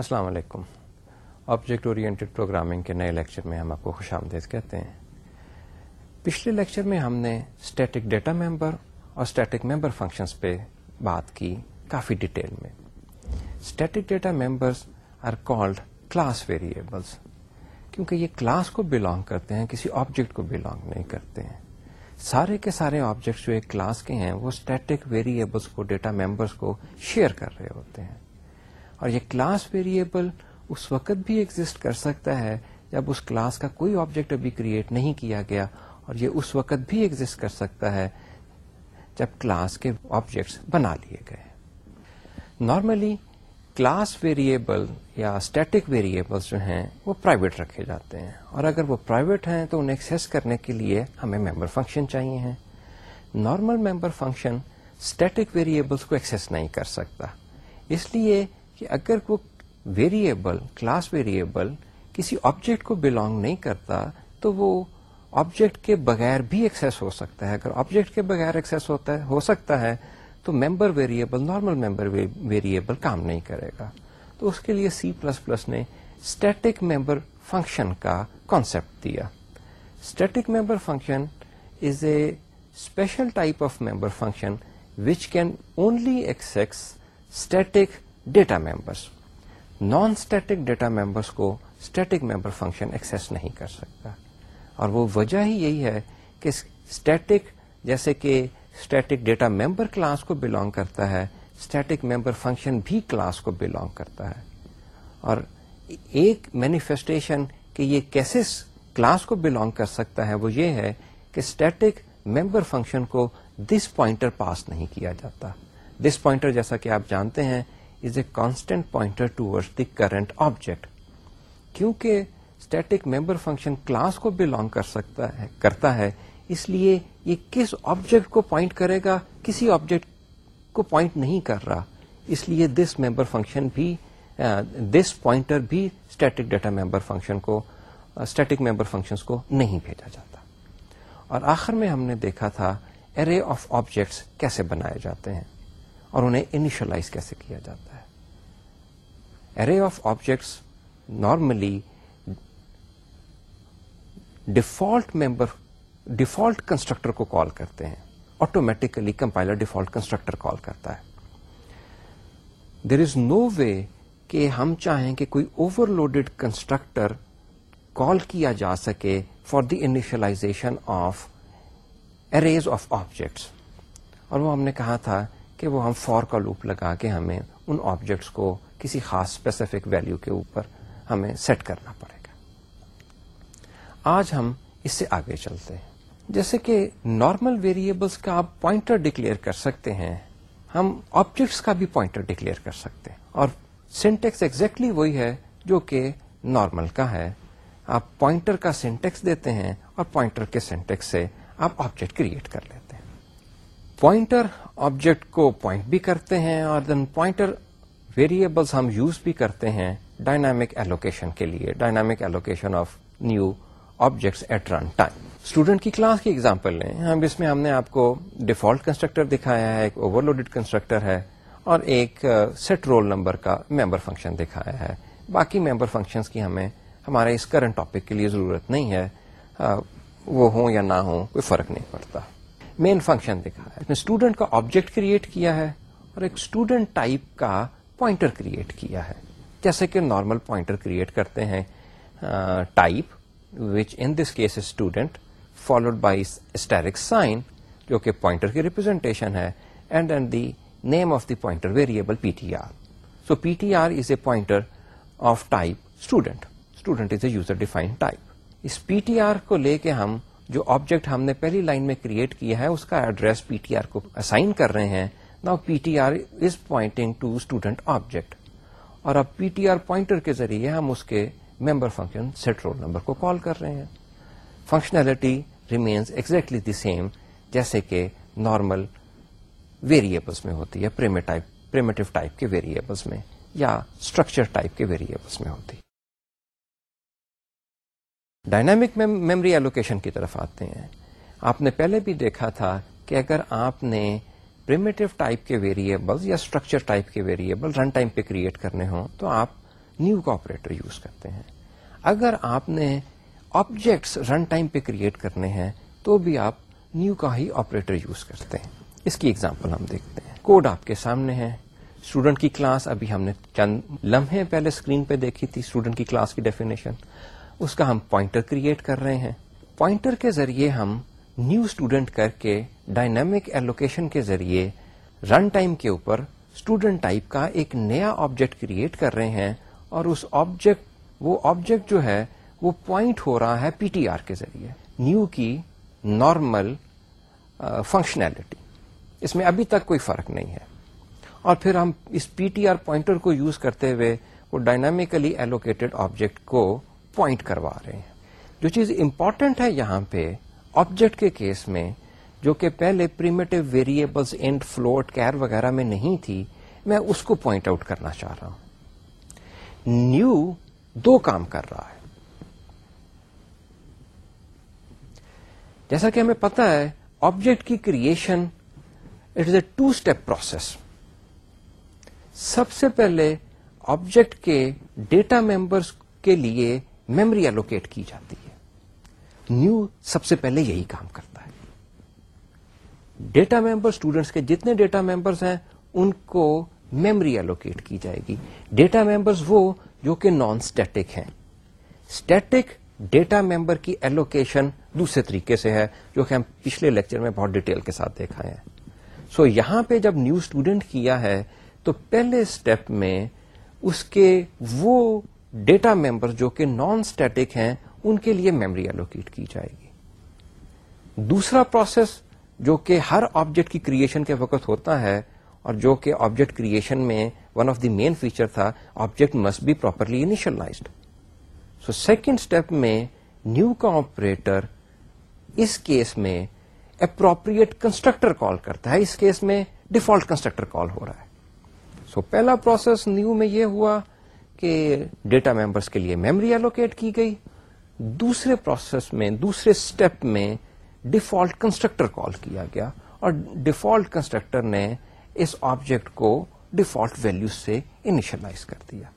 السلام علیکم object programming کے نئے لیکچر میں ہم آپ کو خوش آمدید کہتے ہیں پچھلے لیکچر میں ہم نے اسٹیٹک ڈیٹا ممبر اور اسٹیٹک ممبر فنکشنس پہ بات کی کافی ڈیٹیل میں static data members are called class variables کیونکہ یہ کلاس کو بلانگ کرتے ہیں کسی آبجیکٹ کو بلانگ نہیں کرتے ہیں سارے کے سارے آبجیکٹس جو ایک کلاس کے ہیں وہ اسٹیٹک ویریبلس کو ڈیٹا ممبرس کو شیئر کر رہے ہوتے ہیں اور یہ کلاس ویریبل اس وقت بھی ایگزٹ کر سکتا ہے جب اس کلاس کا کوئی آبجیکٹ ابھی کریٹ نہیں کیا گیا اور یہ اس وقت بھی ایگزٹ کر سکتا ہے جب کلاس کے آبجیکٹس بنا لیے گئے نارملی کلاس ویریبل یا اسٹیٹک ویریبلس جو ہیں وہ پرائیویٹ رکھے جاتے ہیں اور اگر وہ پرائیویٹ ہیں تو انہیں ایکسیس کرنے کے لیے ہمیں ممبر فنکشن چاہیے ہیں normal member function static variables کو ایکسیس نہیں کر سکتا اس لیے کہ اگر وہ ویریبل کلاس ویریبل کسی آبجیکٹ کو بلونگ نہیں کرتا تو وہ آبجیکٹ کے بغیر بھی ایکسیس ہو سکتا ہے اگر آبجیکٹ کے بغیر ہوتا ہے ہو سکتا ہے تو member variable normal member variable کام نہیں کرے گا تو اس کے لیے سی پلس پلس نے اسٹیٹک ممبر فنکشن کا کانسیپٹ دیا static member function is a special type of member function which can only access static data members non static data members کو اسٹیٹک ممبر فنکشن ایکسس نہیں کر سکتا اور وہ وجہ ہی یہی ہے کہ اسٹیٹک جیسے کہ اسٹیٹک ڈیٹا ممبر کلاس کو بلونگ کرتا ہے اسٹیٹک ممبر فنکشن بھی کلاس کو بلونگ کرتا ہے اور ایک مینیفیسٹیشن کہ یہ کیسے کلاس کو بلونگ کر سکتا ہے وہ یہ ہے کہ اسٹیٹک ممبر فنکشن کو دس پوائنٹر پاس نہیں کیا جاتا دس پوائنٹر جیسا کہ آپ جانتے ہیں is a constant pointer toward the current object کیونکہ اسٹیٹک ممبر فنکشن کلاس کو بلونگ کر سکتا ہے کرتا ہے اس لیے یہ کس آبجیکٹ کو پوائنٹ کرے گا کسی آبجیکٹ کو پوائنٹ نہیں کر رہا اس لیے دس ممبر فنکشن بھی دس پوائنٹر بھی اسٹیٹک ڈیٹا ممبر فنکشن کو اسٹیٹک ممبر فنکشن کو نہیں بھیجا جاتا اور آخر میں ہم نے دیکھا تھا ارے آف آبجیکٹس کیسے بنائے جاتے ہیں اور انہیں انیشلائز کیسے کیا جاتا ہے array of objects normally default member default constructor کو کال کرتے ہیں automatically compiler default constructor call کرتا ہے دیر از نو وے کہ ہم چاہیں کہ کوئی اوور لوڈیڈ کنسٹرکٹر کال کیا جا سکے for the initialization of arrays of objects اور وہ ہم نے کہا تھا کہ وہ ہم فور کا لوپ لگا کے ہمیں ان آبجیکٹس کو کسی خاص اسپیسیفک ویلو کے اوپر ہمیں سیٹ کرنا پڑے گا آج ہم اس سے آگے چلتے ہیں جیسے کہ نارمل ویریبلس کا آپ پوائنٹر ڈکلیئر کر سکتے ہیں ہم آبجیکٹس کا بھی پوائنٹر ڈکلیئر کر سکتے ہیں اور سینٹیکس ایکزیکٹلی وہی ہے جو کہ نارمل کا ہے آپ پوائنٹر کا سینٹیکس دیتے ہیں اور پوائنٹر کے سینٹیکس سے آپ آبجیکٹ کریٹ کر لیتے ہیں پوائنٹر آبجیکٹ کو پوائنٹ بھی کرتے ہیں اور دین پوائنٹر ویریبلس ہم یوز بھی کرتے ہیں ڈائنامک ایلوکیشن کے لیے dynamic allocation of new objects at run time student کی کلاس کی اگزامپل لیں ہم اس میں ہم نے آپ کو ڈیفالٹ کنسٹرکٹر دکھایا ہے ایک اوور لوڈیڈ کنسٹرکٹر ہے اور ایک سیٹ رول نمبر کا ممبر فنکشن دکھایا ہے باقی ممبر فنکشنس کی ہمیں ہمارے اس کرنٹ ٹاپک کے لیے ضرورت نہیں ہے وہ ہوں یا نہ ہوں کوئی فرق نہیں پڑتا مین فنکشن دکھا اس نے اسٹوڈنٹ کا آبجیکٹ کریٹ کیا ہے اور ایک اسٹوڈنٹ ٹائپ کا پوائنٹر کریٹ کیا ہے جیسے کہ نارمل پوائنٹر کریٹ کرتے ہیں type which in this case student followed by asterisk sign جو کہ پوائنٹر کی ریپرزینٹیشن ہے and and the name of the pointer variable P T R so P T R is a pointer of type student student is a user defined type us P T R کو لے کے ہم جو object ہم نے پہلی line میں create کیا ہے اس کا ایڈریس پی ٹی آر کو اسائن کر رہے ہیں Now P T R is pointing to student object اور اب پی ٹی آر پوائنٹر کے ذریعے ہم اس کے member function set roll number کو کال کر رہے ہیں functionality remains exactly the same جیسے کہ نارمل ویریبلس میں ہوتی ہے ویریبلس میں یا اسٹرکچر ٹائپ کے ویریبلس میں ہوتی ڈائنامک میموری ایلوکیشن کی طرف آتے ہیں آپ نے پہلے بھی دیکھا تھا کہ اگر آپ نے ٹائپ کے ویریبل یا اسٹرکچر ٹائپ کے ویریبل رن ٹائم پہ کریٹ کرنے ہوں تو آپ نیو کا آپریٹر یوز کرتے ہیں اگر آپ نے آبجیکٹس رن ٹائم پہ کریٹ کرنے ہیں تو بھی آپ نیو کا ہی آپریٹر یوز کرتے ہیں اس کی ایگزامپل ہم دیکھتے ہیں کوڈ آپ کے سامنے ہے اسٹوڈنٹ کی کلاس ابھی ہم نے چند لمحے پہلے اسکرین پہ دیکھی تھی اسٹوڈنٹ کی کلاس کی ڈیفینیشن اس کا ہم پوائنٹر کریٹ کر رہے ہیں پوائنٹر کے ذریعے ہم نیو اسٹوڈنٹ کر کے ڈائنامک ایلوکیشن کے ذریعے رن ٹائم کے اوپر اسٹوڈنٹ ٹائپ کا ایک نیا آبجیکٹ کریٹ کر رہے ہیں اور اس آبجیکٹ وہ آبجیکٹ جو ہے وہ پوائنٹ ہو رہا ہے پی ٹی آر کے ذریعے نیو کی نارمل فنکشنلٹی اس میں ابھی تک کوئی فرق نہیں ہے اور پھر ہم اس پی ٹی آر پوائنٹر کو یوز کرتے ہوئے وہ ڈائنامکلی ایلوکیٹڈ آبجیکٹ کو پوائنٹ کروا رہے ہیں جو چیز امپورٹنٹ ہے یہاں پہ آبجیکٹ کے کیس میں جو کہ پہلے primitive variables int float char وغیرہ میں نہیں تھی میں اس کو پوائنٹ آؤٹ کرنا چاہ رہا ہوں نیو دو کام کر رہا ہے جیسا کہ ہمیں پتا ہے آبجیکٹ کی creation it is a two step process سب سے پہلے آبجیکٹ کے ڈیٹا ممبرس کے لیے میمری الوکیٹ کی جاتی ہے نیو سب سے پہلے یہی کام کرتا ہے ڈیٹا ممبر اسٹوڈینٹس کے جتنے ڈیٹا ممبرس ہیں ان کو میمری ایلوکیٹ کی جائے گی ڈیٹا ممبرس وہ جو کہ نان اسٹیٹک ہیں اسٹیٹک ڈیٹا ممبر کی ایلوکیشن دوسرے طریقے سے ہے جو کہ ہم پچھلے لیکچر میں بہت ڈیٹیل کے ساتھ دیکھا ہے سو so, یہاں پہ جب نیو اسٹوڈنٹ کیا ہے تو پہلے اسٹیپ میں اس کے وہ ڈیٹا ممبر جو کہ نان اسٹیٹک ہیں ان کے لیے میموری الوکیٹ کی جائے گی دوسرا پروسیس جو کہ ہر آبجیکٹ کی کریشن کے وقت ہوتا ہے اور جو کہ آبجیکٹ کریشن میں one of the main feature تھا object must be properly initialized so second step میں نیو کا آپریٹر اس کیس میں اپروپریٹ کنسٹرکٹر کال کرتا ہے اس کیس میں ڈیفالٹ کنسٹرکٹر کال ہو رہا ہے سو so, پہلا پروسیس نیو میں یہ ہوا کہ ڈیٹا ممبرس کے لیے میمری الوکیٹ کی گئی دوسرے پروسیس میں دوسرے اسٹیپ میں ڈیفالٹ کنسٹرکٹر کال کیا گیا اور ڈیفالٹ کنسٹرکٹر نے اس آبجیکٹ کو ڈیفالٹ ویلو سے انیشلائز کر دیا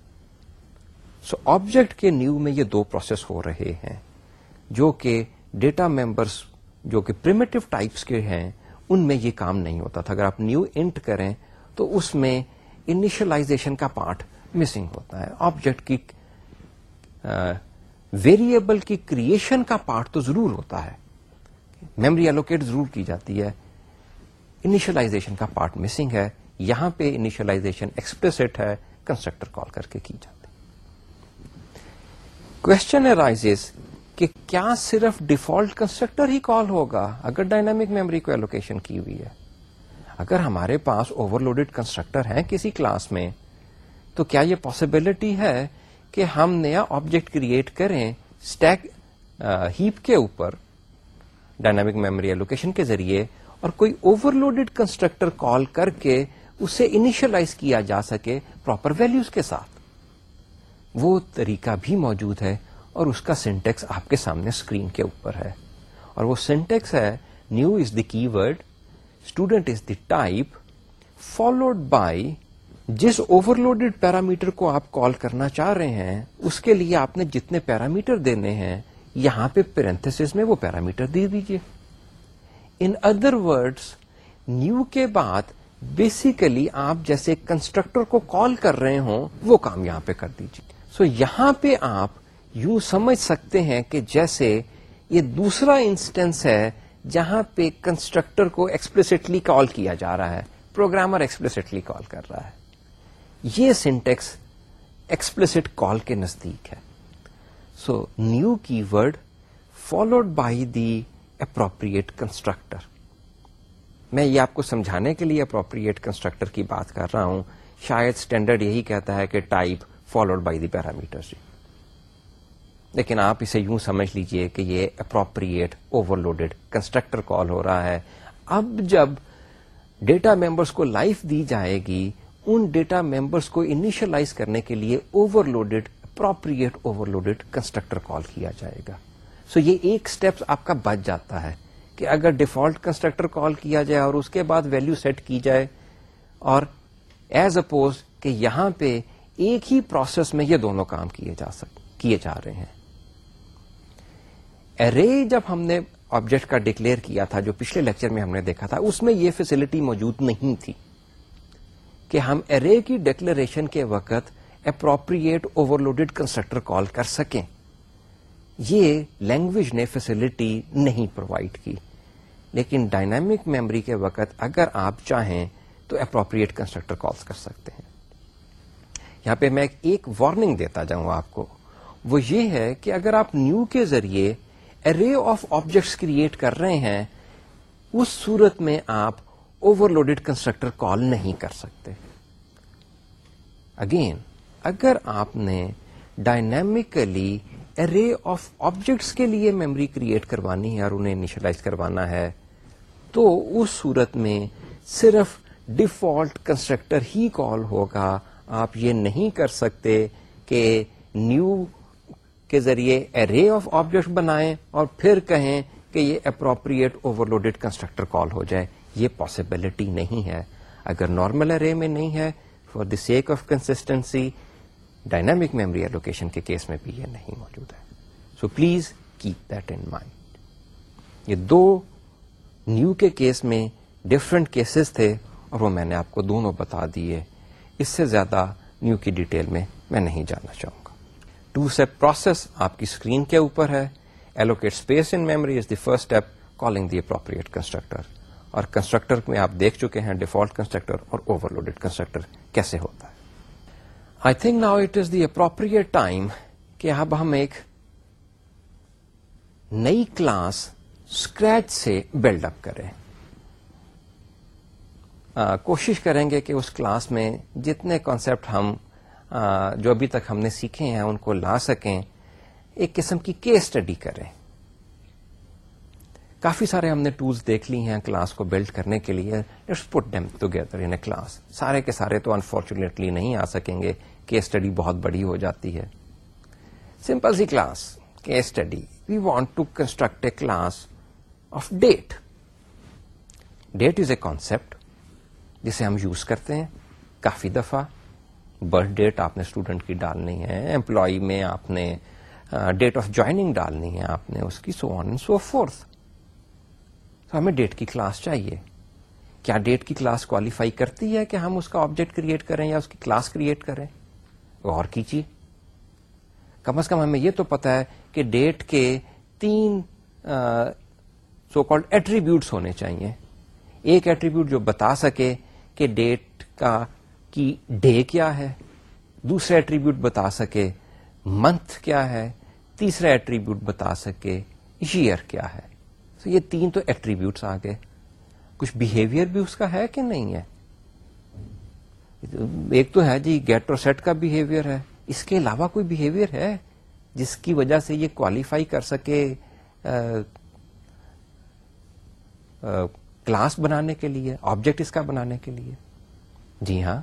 سو آبجیکٹ کے نیو میں یہ دو پروسیس ہو رہے ہیں جو کہ ڈیٹا ممبرس جو کہ پرمیٹو ٹائپس کے ہیں ان میں یہ کام نہیں ہوتا تھا اگر آپ نیو انٹ کریں تو اس میں انیشلائزیشن کا پارٹ مسنگ ہوتا ہے آبجیکٹ کی ویریبل کی کریشن کا پارٹ تو ضرور ہوتا ہے میمری ایلوکیٹ ضرور کی جاتی ہے انیشلائزیشن کا پارٹ مسنگ ہے یہاں پہ انیشلائزیشن ایکسپریسٹ ہے کنسٹرکٹر کال کر کے کی کوشچن ارائیز کہ کیا صرف ڈیفالٹ کنسٹرکٹر ہی کال ہوگا اگر ڈائنامک میموری کو ایلوکیشن کی ہوئی ہے اگر ہمارے پاس اوور لوڈیڈ کنسٹرکٹر ہیں کسی کلاس میں تو کیا یہ پاسبلٹی ہے کہ ہم نیا آبجیکٹ کریٹ کریں اسٹیک ہیپ کے اوپر ڈائنامک میموری ایلوکیشن کے ذریعے اور کوئی اوور لوڈیڈ کنسٹرکٹر کال کر کے اسے انیشلائز کیا جا سکے پراپر ویلوز کے ساتھ وہ طریقہ بھی موجود ہے اور اس کا سینٹیکس آپ کے سامنے اسکرین کے اوپر ہے اور وہ سینٹیکس ہے new is the keyword student is the type followed by جس اوور لوڈیڈ پیرامیٹر کو آپ کال کرنا چاہ رہے ہیں اس کے لیے آپ نے جتنے پیرامیٹر دینے ہیں یہاں پہ پیرنتھس میں وہ پیرامیٹر دے دیجیے ان ادر ورڈ نیو کے بعد بیسیکلی آپ جیسے کنسٹرکٹر کو کال کر رہے ہوں وہ کام یہاں پہ کر دیجیے سو so, یہاں پہ آپ یو سمجھ سکتے ہیں کہ جیسے یہ دوسرا انسٹنس ہے جہاں پہ کنسٹرکٹر کو ایکسپلسٹلی کال کیا جا رہا ہے پروگرامر ایکسپلسٹلی کال کر رہا ہے یہ سنٹیکس ایکسپلسٹ کال کے نزدیک ہے so new keyword followed by the appropriate constructor میں یہ آپ کو سمجھانے کے لیے اپروپریٹ کنسٹرکٹر کی بات کر رہا ہوں شاید اسٹینڈرڈ یہی کہتا ہے کہ type followed by the parameter لیکن آپ اسے یوں سمجھ لیجئے کہ یہ appropriate overloaded constructor call ہو رہا ہے اب جب ڈیٹا ممبرس کو لائف دی جائے گی ان ڈیٹا ممبرس کو انیشلائز کرنے کے لیے overloaded appropriate overloaded constructor call کیا جائے گا سو یہ ایک اسٹیپ آپ کا بچ جاتا ہے کہ اگر ڈیفالٹ کنسٹرکٹر کال کیا جائے اور اس کے بعد ویلو سیٹ کی جائے اور ایز اپوز کہ یہاں پہ ایک ہی پروسیس میں یہ دونوں کام کیے جا کیے جا رہے ہیں ارے جب ہم نے آبجیکٹ کا ڈکلیئر کیا تھا جو پچھلے لیکچر میں ہم نے دیکھا تھا اس میں یہ فیسلٹی موجود نہیں تھی کہ ہم ارے کی ڈکلریشن کے وقت appropriate overloaded constructor call کر سکیں یہ لینگویج نے فیسلٹی نہیں پرووائڈ کی لیکن ڈائنامک میموری کے وقت اگر آپ چاہیں تو اپروپریٹ کنسٹرکٹر کالس کر سکتے ہیں یہاں پہ میں ایک وارننگ دیتا جاؤں آپ کو وہ یہ ہے کہ اگر آپ نیو کے ذریعے ارے آف آبجیکٹس کریٹ کر رہے ہیں اس صورت میں آپ اوور لوڈیڈ کنسٹرکٹر کال نہیں کر سکتے اگین اگر آپ نے ڈائنمیکلی ارے آف آبجیکٹس کے لیے میموری کریٹ کروانی ہے اور انہیں انیشلائز کروانا ہے تو اس صورت میں صرف ڈیفالٹ کنسٹرکٹر ہی کال ہوگا آپ یہ نہیں کر سکتے کہ نیو کے ذریعے ارے آف آبجیکٹ بنائیں اور پھر کہیں کہ یہ appropriate overloaded constructor call ہو جائے یہ پاسبلٹی نہیں ہے اگر نارمل ارے میں نہیں ہے for the sake of consistency dynamic memory allocation کے کیس میں بھی یہ نہیں موجود ہے so please keep that in mind یہ دو نیو کے کیس میں ڈفرنٹ کیسز تھے اور وہ میں نے آپ کو دونوں بتا دیے اس سے زیادہ نیو کی ڈیٹیل میں میں نہیں جاننا چاہوں گا ٹو سیپ پروسیس آپ کی اسکرین کے اوپر ہے allocate space in memory is the first step calling the appropriate constructor اور کنسٹرکٹر میں آپ دیکھ چکے ہیں ڈیفالٹ کنسٹرکٹر اور اوور لوڈیڈ کنسٹرکٹر کیسے ہوتا ہے I think now it is the appropriate time کہ اب ہم ایک نئی کلاس اسکریچ سے بلڈ اپ کریں آ, کوشش کریں گے کہ اس کلاس میں جتنے کانسیپٹ ہم آ, جو ابھی تک ہم نے سیکھے ہیں ان کو لا سکیں ایک قسم کی کیس اسٹڈی کریں کافی سارے ہم نے ٹولس دیکھ لی ہیں کلاس کو بلڈ کرنے کے لیے put them together in a class سارے کے سارے تو انفارچونیٹلی نہیں آ سکیں گے کیس اسٹڈی بہت بڑی ہو جاتی ہے simple C class case study we want to construct a class of date date is a concept جسے ہم یوز کرتے ہیں کافی دفعہ برتھ ڈیٹ آپ نے اسٹوڈنٹ کی ڈالنی ہے امپلائی میں آپ نے ڈیٹ آف جوائنگ ڈالنی ہے آپ نے اس کی سو آن سو فورتھ تو ہمیں ڈیٹ کی کلاس چاہیے کیا ڈیٹ کی کلاس کوالیفائی کرتی ہے کہ ہم اس کا آبجیکٹ کریٹ کریں یا اس کی کلاس کریٹ کریں غور کیجیے کم از کم ہمیں یہ تو پتا ہے کہ ڈیٹ کے تین سو کالڈ ایٹریبیوٹس ہونے چاہیے ایک ایٹریبیوٹ جو بتا سکے کہ ڈیٹ کا کی ڈے کیا ہے دوسرا ایٹریبیوٹ بتا سکے منتھ کیا ہے تیسرا ایٹریبیوٹ بتا سکے ایئر کیا ہے یہ تین تو ایٹریبیوٹس آ گئے کچھ بہیویئر بھی اس کا ہے کہ نہیں ہے ایک تو ہے جی گیٹ اور سیٹ کا بہیویئر ہے اس کے علاوہ کوئی بہیویئر ہے جس کی وجہ سے یہ کوالیفائی کر سکے کلاس بنانے کے لیے آبجیکٹ اس کا بنانے کے لیے جی ہاں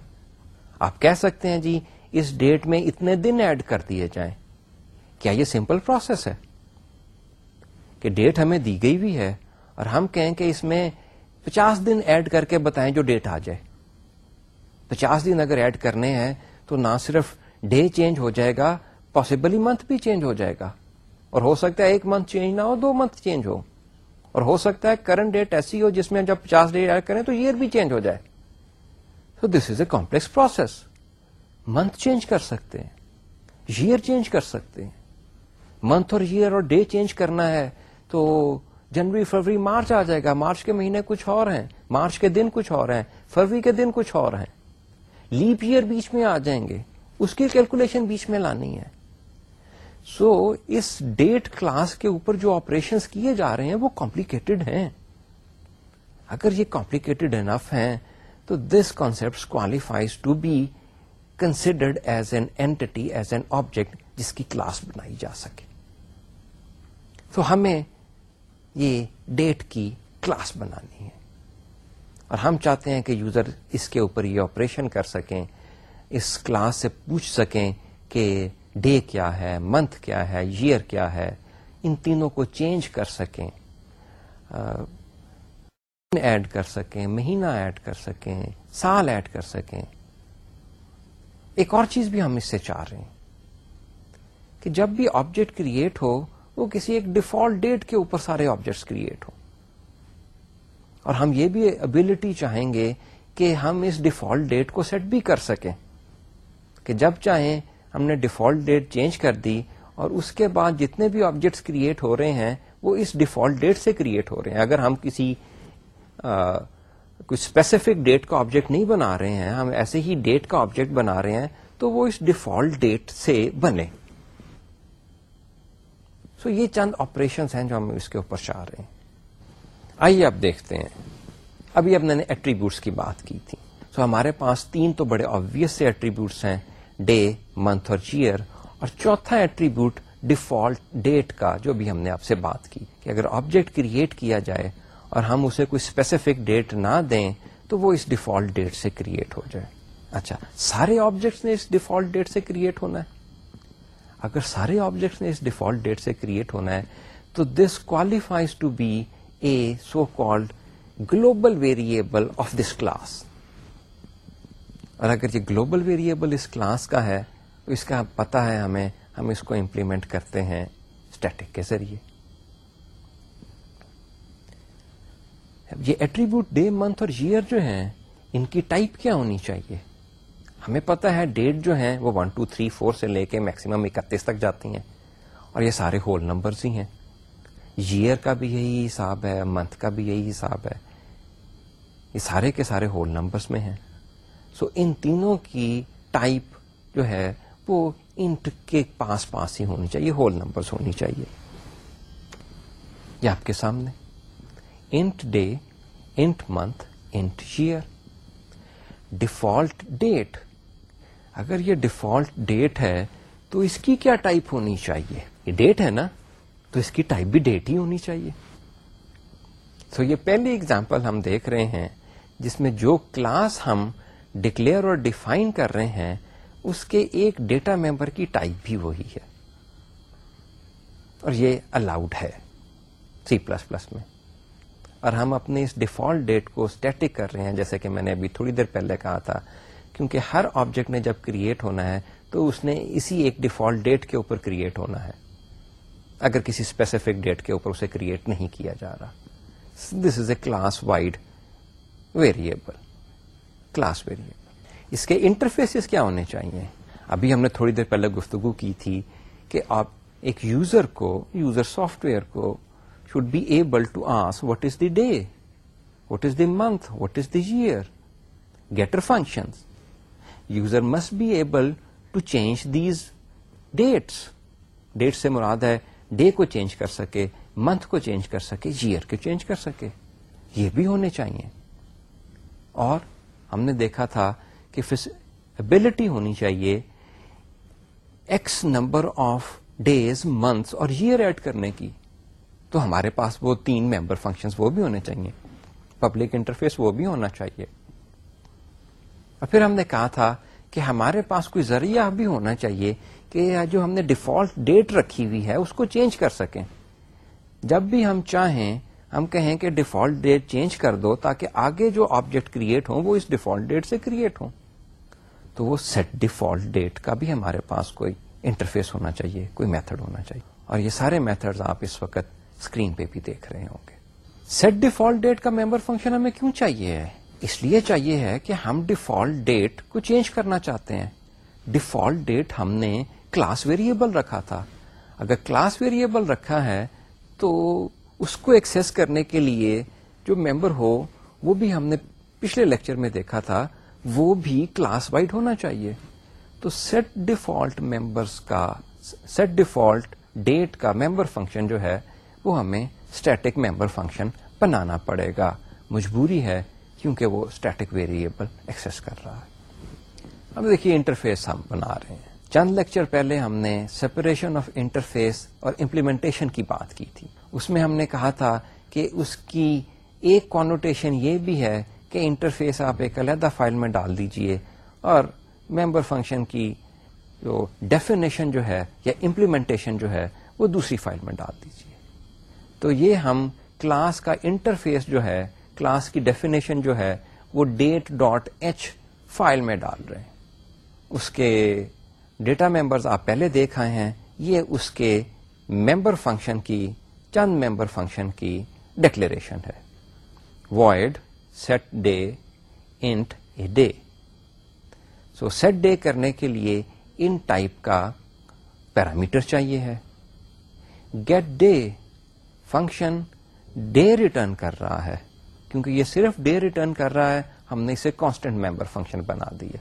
آپ کہہ سکتے ہیں جی اس ڈیٹ میں اتنے دن ایڈ کر دیے جائیں کیا یہ سمپل پروسیس ہے کہ ڈیٹ ہمیں دی گئی بھی ہے اور ہم کہیں کہ اس میں پچاس دن ایڈ کر کے بتائیں جو ڈیٹ آ جائے پچاس دن اگر ایڈ کرنے ہیں تو نہ صرف ڈے چینج ہو جائے گا پاسبلی منتھ بھی چینج ہو جائے گا اور ہو سکتا ہے ایک منتھ چینج نہ ہو دو منتھ چینج ہو اور ہو سکتا ہے کرنٹ ڈیٹ ایسی ہو جس میں جب پچاس ڈے ایڈ کریں تو ایئر بھی چینج ہو جائے تو this is a complex process month change کر سکتے ہیں ایئر چینج کر سکتے ہیں منتھ اور ایئر اور ڈے چینج کرنا ہے تو جنوری فروری مارچ آ جائے گا مارچ کے مہینے کچھ اور ہیں مارچ کے دن کچھ اور ہیں فروری کے دن کچھ اور ہیں لیپ ایئر بیچ میں آ جائیں گے اس کی کیلکولیشن بیچ میں لانی ہے سو so, اس ڈیٹ کلاس کے اوپر جو آپریشن کیے جا رہے ہیں وہ کمپلیکیٹڈ ہیں اگر یہ کمپلیکیٹڈ انف ہیں تو this concept qualifies to be considered as an entity as an object جس کی کلاس بنائی جا سکے تو ہمیں یہ ڈیٹ کی کلاس بنانی ہے اور ہم چاہتے ہیں کہ یوزر اس کے اوپر یہ آپریشن کر سکیں اس کلاس سے پوچھ سکیں کہ ڈے کیا ہے منتھ کیا ہے ایئر کیا ہے ان تینوں کو چینج کر سکیں ایڈ کر سکیں مہینہ ایڈ کر سکیں سال ایڈ کر سکیں ایک اور چیز بھی ہم اس سے چاہ رہے ہیں کہ جب بھی آبجیکٹ کریٹ ہو وہ کسی ایک ڈیفالٹ ڈیٹ کے اوپر سارے آبجیکٹس کریٹ ہوں اور ہم یہ بھی ابلٹی چاہیں گے کہ ہم اس ڈیفالٹ ڈیٹ کو سیٹ بھی کر سکیں کہ جب چاہیں ہم نے ڈیفالٹ ڈیٹ چینج کر دی اور اس کے بعد جتنے بھی آبجیکٹس کریٹ ہو رہے ہیں وہ اس ڈیفالٹ ڈیٹ سے کریٹ ہو رہے ہیں اگر ہم کسی کوئی اسپیسیفک ڈیٹ کا آبجیکٹ نہیں بنا رہے ہیں ہم ایسے ہی ڈیٹ کا آبجیکٹ بنا رہے ہیں تو وہ اس ڈیفالٹ ڈیٹ سے بنے سو یہ چند آپریشنس ہیں جو ہم اس کے اوپر چاہ رہے ہیں آئیے اب دیکھتے ہیں ابھی اب میں نے ایٹریبیوٹس کی بات کی تھی سو ہمارے پاس تین تو بڑے آبیس ایٹریبیوٹس ہیں ڈے منتھ اور اور چوتھا ایٹریبیوٹ ڈیفالٹ ڈیٹ کا جو بھی ہم نے آپ سے بات کی کہ اگر آبجیکٹ کریٹ کیا جائے اور ہم اسے کوئی اسپیسیفک ڈیٹ نہ دیں تو وہ اس ڈیفالٹ ڈیٹ سے کریٹ ہو جائے اچھا سارے آبجیکٹس نے اس ڈیفالٹ ڈیٹ سے کریٹ ہونا ہے اگر سارے آبجیکٹس نے اس ڈیفالٹ ڈیٹ سے کریٹ ہونا ہے تو this qualifies to be a so called global variable of this class اور اگر یہ گلوبل ویریبل اس کلاس کا ہے تو اس کا پتا ہے ہمیں ہم اس کو امپلیمنٹ کرتے ہیں اسٹیٹک کے ذریعے یہ ایٹریبیوٹ ڈے منتھ اور ایئر جو ہیں ان کی ٹائپ کیا ہونی چاہیے ہمیں پتا ہے ڈیٹ جو ہیں وہ ون ٹو تھری فور سے لے کے میکسیمم اکتیس تک جاتی ہیں اور یہ سارے ہول نمبرز ہی ہیں ایئر کا بھی یہی حساب ہے منتھ کا بھی یہی حساب ہے یہ سارے کے سارے ہول نمبرس میں ہیں سو so, ان تینوں کی ٹائپ جو ہے وہ انٹ کے پاس پاس ہی ہونی چاہیے ہول نمبرز ہونی چاہیے یہ آپ کے سامنے int day int month int year default date اگر یہ ڈیفالٹ ڈیٹ ہے تو اس کی کیا ٹائپ ہونی چاہیے یہ ڈیٹ ہے نا تو اس کی ٹائپ بھی ڈیٹ ہی ہونی چاہیے سو so یہ پہلی اگزامپل ہم دیکھ رہے ہیں جس میں جو کلاس ہم ڈکلیئر اور ڈیفائن کر رہے ہیں اس کے ایک ڈیٹا ممبر کی ٹائپ بھی وہی ہے اور یہ الاؤڈ ہے سی پلس پلس میں اور ہم اپنے اس ڈیفالٹ ڈیٹ کو اسٹیٹک کر رہے ہیں جیسے کہ میں نے ابھی تھوڑی دیر پہلے کہا تھا کیونکہ ہر آبجیکٹ نے جب کریٹ ہونا ہے تو اس نے اسی ایک ڈیفالٹ ڈیٹ کے اوپر کریٹ ہونا ہے اگر کسی اسپیسیفک ڈیٹ کے اوپر اسے کریٹ نہیں کیا جا رہا this is a class void variable class variable اس کے انٹرفیس کیا ہونے چاہیے ابھی ہم نے تھوڑی دیر پہلے گفتگو کی تھی کہ آپ ایک یوزر کو یوزر سافٹ ویئر کو should be able to ask what is the day what is the month what is the year getter functions user must be able to change these dates date سے مراد ہے day کو change کر سکے month کو change کر سکے year کو چینج کر سکے یہ بھی ہونے چاہیے اور ہم نے دیکھا تھا کہ ابلٹی ہونی چاہیے x number of days months اور ایئر ایڈ کرنے کی تو ہمارے پاس وہ تین ممبر فنکشن وہ بھی ہونے چاہیے پبلک انٹرفیس وہ بھی ہونا چاہیے اور پھر ہم نے کہا تھا کہ ہمارے پاس کوئی ذریعہ بھی ہونا چاہیے کہ جو ہم نے ڈیفالٹ ڈیٹ رکھی ہوئی ہے اس کو چینج کر سکیں جب بھی ہم چاہیں ہم کہیں کہ ڈیفالٹ ڈیٹ چینج کر دو تاکہ آگے جو آبجیکٹ کریٹ ہوں وہ اس ڈیفالٹ ڈیٹ سے کریٹ ہوں تو وہ سیٹ ڈیفالٹ ڈیٹ کا بھی ہمارے پاس کوئی انٹرفیس ہونا چاہیے کوئی میتھڈ ہونا چاہیے اور یہ سارے میتھڈ آپ اس وقت اسکرین پہ بھی دیکھ رہے ہوں گے سیٹ ڈیفالٹ ڈیٹ کا ممبر فنکشن ہمیں کیوں چاہیے ہے اس لیے چاہیے ہے کہ ہم ڈیفالٹ ڈیٹ کو چینج کرنا چاہتے ہیں ڈیفالٹ ڈیٹ ہم نے کلاس ویریبل رکھا تھا اگر کلاس ویریبل رکھا ہے تو اس کو ایکسیس کرنے کے لیے جو ممبر ہو وہ بھی ہم نے پچھلے لیکچر میں دیکھا تھا وہ بھی کلاس وائڈ ہونا چاہیے تو سیٹ ڈیفالٹ ممبرس کا سیٹ ڈیفالٹ ڈیٹ کا ممبر فنکشن جو ہے وہ ہمیں اسٹیٹک ممبر فنکشن بنانا پڑے گا مجبوری ہے کیونکہ وہ اسٹیٹک ویریبل ایکسس کر رہا ہے اب دیکھیے انٹرفیس ہم بنا رہے ہیں چند لیکچر پہلے ہم نے سپریشن آف انٹرفیس اور امپلیمنٹیشن کی بات کی تھی اس میں ہم نے کہا تھا کہ اس کی ایک کانوٹیشن یہ بھی ہے کہ انٹرفیس آپ ایک علیحدہ فائل میں ڈال دیجئے اور ممبر فنکشن کی جو ڈیفینیشن جو ہے یا امپلیمنٹیشن جو ہے وہ دوسری فائل میں ڈال دیجئے تو یہ ہم کلاس کا انٹرفیس جو ہے کلاس کی ڈیفینیشن جو ہے وہ ڈیٹ ڈاٹ ایچ فائل میں ڈال رہے ہیں اس کے ڈیٹا ممبرز آپ پہلے دیکھ آئے ہیں یہ اس کے ممبر فنکشن کی چند ممبر فنکشن کی ڈکلیریشن ہے void set day int day so set day کرنے کے لیے ان ٹائپ کا پیرامیٹر چاہیے ہے get day function day return کر رہا ہے کیونکہ یہ صرف ڈے ریٹرن کر رہا ہے ہم نے اسے کانسٹنٹ ممبر فنکشن بنا دیا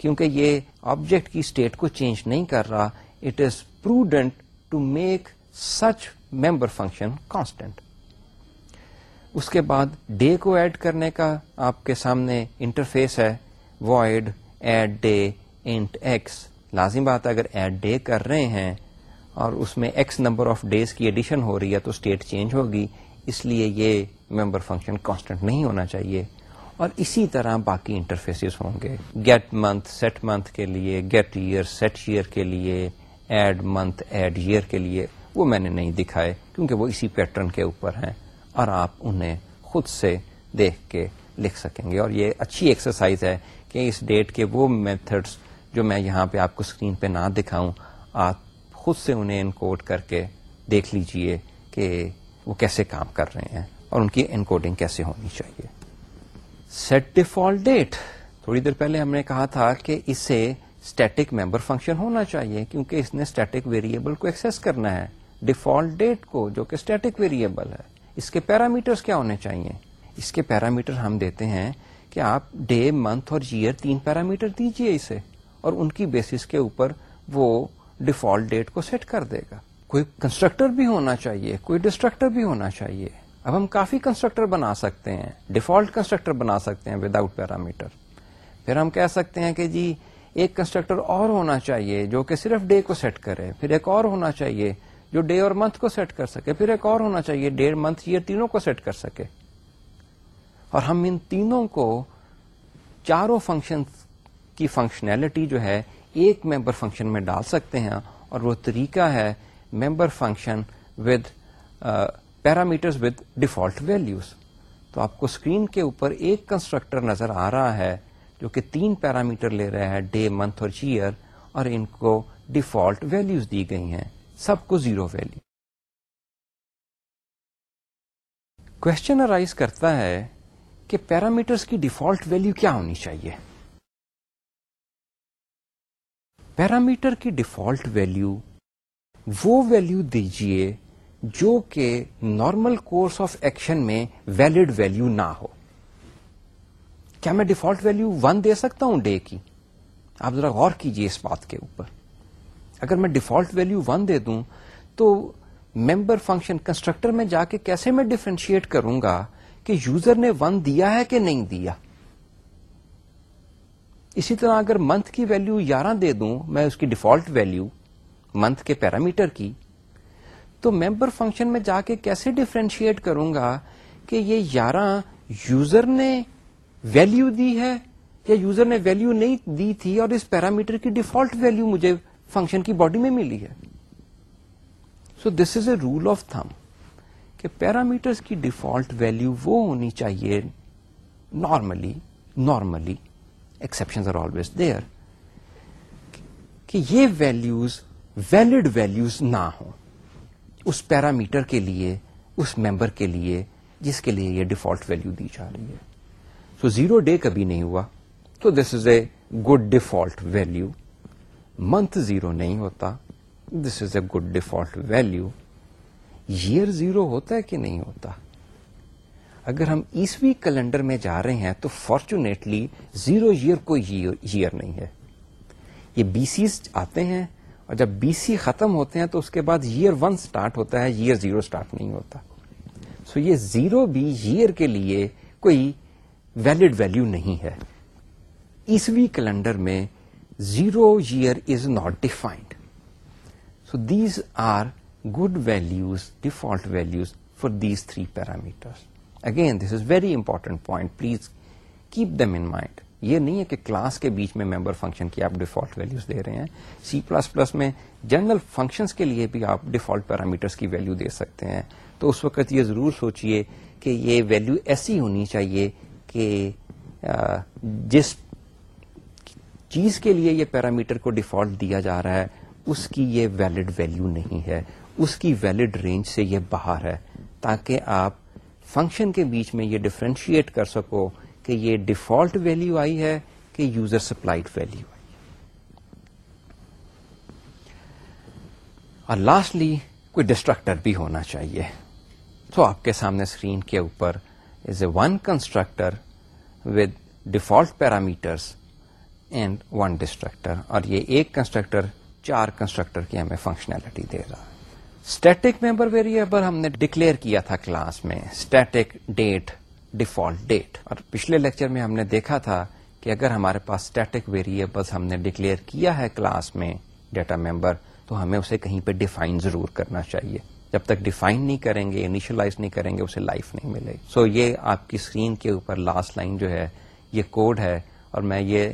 کیونکہ یہ آبجیکٹ کی اسٹیٹ کو چینج نہیں کر رہا it is prudent to make such member function constant اس کے بعد ڈے کو ایڈ کرنے کا آپ کے سامنے انٹرفیس ہے void add day int x لازم بات اگر ایڈ ڈے کر رہے ہیں اور اس میں ایکس نمبر آف ڈیز کی ایڈیشن ہو رہی ہے تو اسٹیٹ چینج ہوگی اس لیے یہ ممبر فنکشن کانسٹنٹ نہیں ہونا چاہیے اور اسی طرح باقی انٹرفیسز ہوں گے گیٹ منتھ سیٹ منتھ کے لیے گیٹ ایئر سیٹ ایئر کے لیے ایڈ منتھ ایڈ ایئر کے لیے وہ میں نے نہیں دکھائے کیونکہ وہ اسی پیٹرن کے اوپر ہیں اور آپ انہیں خود سے دیکھ کے لکھ سکیں گے اور یہ اچھی ایکسرسائز ہے کہ اس ڈیٹ کے وہ میتھڈس جو میں یہاں پہ آپ کو اسکرین پہ نہ دکھاؤں آپ خود سے انہیں انکوڈ کر کے دیکھ لیجئے کہ وہ کیسے کام کر رہے ہیں اور ان کی انکوڈنگ کیسے ہونی چاہیے سیٹ ڈیفالٹ ڈیٹ تھوڑی دیر پہلے ہم نے کہا تھا کہ اسے اسٹیٹک ممبر فنکشن ہونا چاہیے کیونکہ اس نے اسٹیٹک ویریبل کو ایکسس کرنا ہے ڈیفالٹ ڈیٹ کو جو کہ اسٹیٹک ویریبل ہے اس کے پیرامیٹر کیا ہونے چاہیے اس کے پیرامیٹر ہم دیتے ہیں کہ آپ ڈے منتھ اور ایئر تین پیرامیٹر دیجیے اسے اور ان کی بیسس کے اوپر وہ ڈیفالٹ ڈیٹ کو سیٹ کر دے گا کوئی کنسٹرکٹر بھی ہونا چاہیے کوئی ڈسٹرکٹر بھی ہونا چاہیے اب ہم کافی کنسٹرکٹر بنا سکتے ہیں ڈیفالٹ کنسٹرکٹر بنا سکتے ہیں ود آؤٹ پیرامیٹر پھر ہم کہہ سکتے ہیں کہ جی ایک کنسٹرکٹر اور ہونا چاہیے جو کہ صرف ڈے کو سیٹ کرے پھر ایک اور ہونا چاہیے جو ڈے اور منتھ کو سیٹ کر سکے پھر ایک اور ہونا چاہیے ڈے منتھ یہ تینوں کو سیٹ کر سکے اور ہم ان تینوں کو چاروں فنکشن کی فنکشنلٹی جو ہے ایک ممبر فنکشن میں ڈال سکتے ہیں اور وہ طریقہ ہے member function with parameters with default values تو آپ کو اسکرین کے اوپر ایک کنسٹرکٹر نظر آ رہا ہے جو کہ تین پیرامیٹر لے رہا ہے ڈے منتھ اور ایئر اور ان کو ڈیفالٹ ویلیوز دی گئی ہیں سب کو زیرو ویلیو کوشچن ارائز کرتا ہے کہ پیرامیٹرس کی ڈیفالٹ ویلیو کیا ہونی چاہیے پیرامیٹر کی ڈیفالٹ ویلیو وہ ویلیو دیجیے جو کہ نارمل کورس آف ایکشن میں ویلڈ ویلو نہ ہو کیا میں ڈیفالٹ ویلو ون دے سکتا ہوں ڈے کی آپ ذرا غور کیجئے اس بات کے اوپر اگر میں ڈیفالٹ ویلو ون دے دوں تو ممبر فنکشن کنسٹرکٹر میں جا کے کیسے میں ڈیفرینشیٹ کروں گا کہ یوزر نے ون دیا ہے کہ نہیں دیا اسی طرح اگر منتھ کی ویلو گیارہ دے دوں میں اس کی ڈیفالٹ ویلو منتھ کے پیرامیٹر کی تو ممبر فنکشن میں جا کے کیسے ڈیفرینشیٹ کروں گا کہ یہ یارہ یوزر نے ویلیو دی ہے یا یوزر نے ویلیو نہیں دی تھی اور اس پیرامیٹر کی ڈیفالٹ ویلیو مجھے فنکشن کی باڈی میں ملی ہے سو دس is a role of thumb کہ پیرامیٹر کی ڈیفالٹ ویلیو وہ ہونی چاہیے normally normally exception are always there کہ یہ ویلوز ویلڈ ویلوز نہ ہوں اس پیرامیٹر کے لیے اس ممبر کے لیے جس کے لیے یہ ڈیفالٹ ویلو دی جا رہی ہے سو زیرو ڈے کبھی نہیں ہوا تو this is a good default value month zero نہیں ہوتا this is a good default value year zero ہوتا ہے کہ نہیں ہوتا اگر ہم عیسوی کیلنڈر میں جا رہے ہیں تو فارچونیٹلی زیرو ایئر کوئی ایئر نہیں ہے یہ بی سیز آتے ہیں اور جب بی سی ختم ہوتے ہیں تو اس کے بعد ایئر ون اسٹارٹ ہوتا ہے ایئر زیرو اسٹارٹ نہیں ہوتا سو یہ زیرو بھی ایئر کے لیے کوئی ویلڈ ویلو نہیں ہے اس وی کیلنڈر میں zero year is not defined so these are good values default values for these three parameter again this is very important point please keep them in mind یہ نہیں ہے کہ کلاس کے بیچ میں ممبر فنکشن کی آپ ڈیفالٹ ویلوز دے رہے ہیں سی پلس پلس میں جنرل فنکشنز کے لیے بھی آپ ڈیفالٹ پیرامیٹرس کی ویلو دے سکتے ہیں تو اس وقت یہ ضرور سوچیے کہ یہ ویلو ایسی ہونی چاہیے کہ جس چیز کے لیے یہ پیرامیٹر کو ڈیفالٹ دیا جا رہا ہے اس کی یہ ویلڈ ویلو نہیں ہے اس کی ویلڈ رینج سے یہ باہر ہے تاکہ آپ فنکشن کے بیچ میں یہ ڈفرینشیٹ کر سکو کہ یہ ڈیفالٹ ویلو آئی ہے کہ یوزر سپلائڈ ویلو آئی اور لاسٹلی کوئی ڈسٹرکٹر بھی ہونا چاہیے تو آپ کے سامنے اسکرین کے اوپر is a one constructor with default parameters and one destructor اور یہ ایک کنسٹرکٹر چار کنسٹرکٹر کی ہمیں فنکشنلٹی دے رہا اسٹیٹک ممبر ویریبل ہم نے ڈکلیئر کیا تھا کلاس میں اسٹیٹک ڈیٹ ڈیفالٹ ڈیٹ اور پچھلے لیکچر میں ہم نے دیکھا تھا کہ اگر ہمارے پاس اسٹیٹک ویریبل ہم نے ڈکلیئر کیا ہے کلاس میں ڈیٹا ممبر تو ہمیں اسے کہیں پہ ڈیفائن ضرور کرنا چاہیے جب تک ڈیفائن نہیں کریں گے انیشلائز نہیں کریں گے اسے لائف نہیں ملے گی سو یہ آپ کی اسکرین کے اوپر لاسٹ لائن جو ہے یہ کوڈ ہے اور میں یہ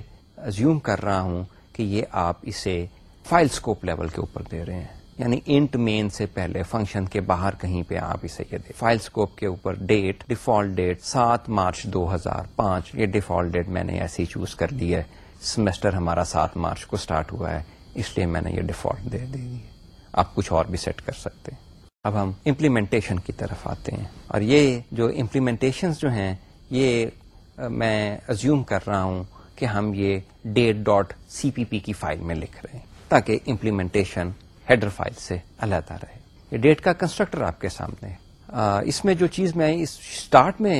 زیوم کر رہا ہوں کہ یہ آپ اسے فائل اسکوپ لیول کے اوپر دے رہے ہیں یعنی انٹ مین سے پہلے فنکشن کے باہر کہیں پہ آپ اسے یہ فائل اسکوپ کے اوپر ڈیٹ ڈیفالٹ ڈیٹ سات مارچ دو ہزار پانچ یہ ڈیفالٹ ڈیٹ میں نے ایسی چوز کر لی ہے سیمسٹر ہمارا سات مارچ کو اسٹارٹ ہوا ہے اس لیے میں نے یہ ڈیفالٹ دے دی دی آپ کچھ اور بھی سیٹ کر سکتے اب ہم امپلیمنٹیشن کی طرف آتے ہیں اور یہ جو امپلیمنٹیشن جو ہیں یہ میں ازیوم کر رہا ہوں کہ ہم یہ ڈیٹ ڈاٹ سی پی پی کی فائل میں لکھ رہے ہیں تاکہ امپلیمنٹیشن ہیڈر فائل سے علیحدہ رہے یہ ڈیٹ کا کنسٹرکٹر آپ کے سامنے اس میں جو چیز میں میں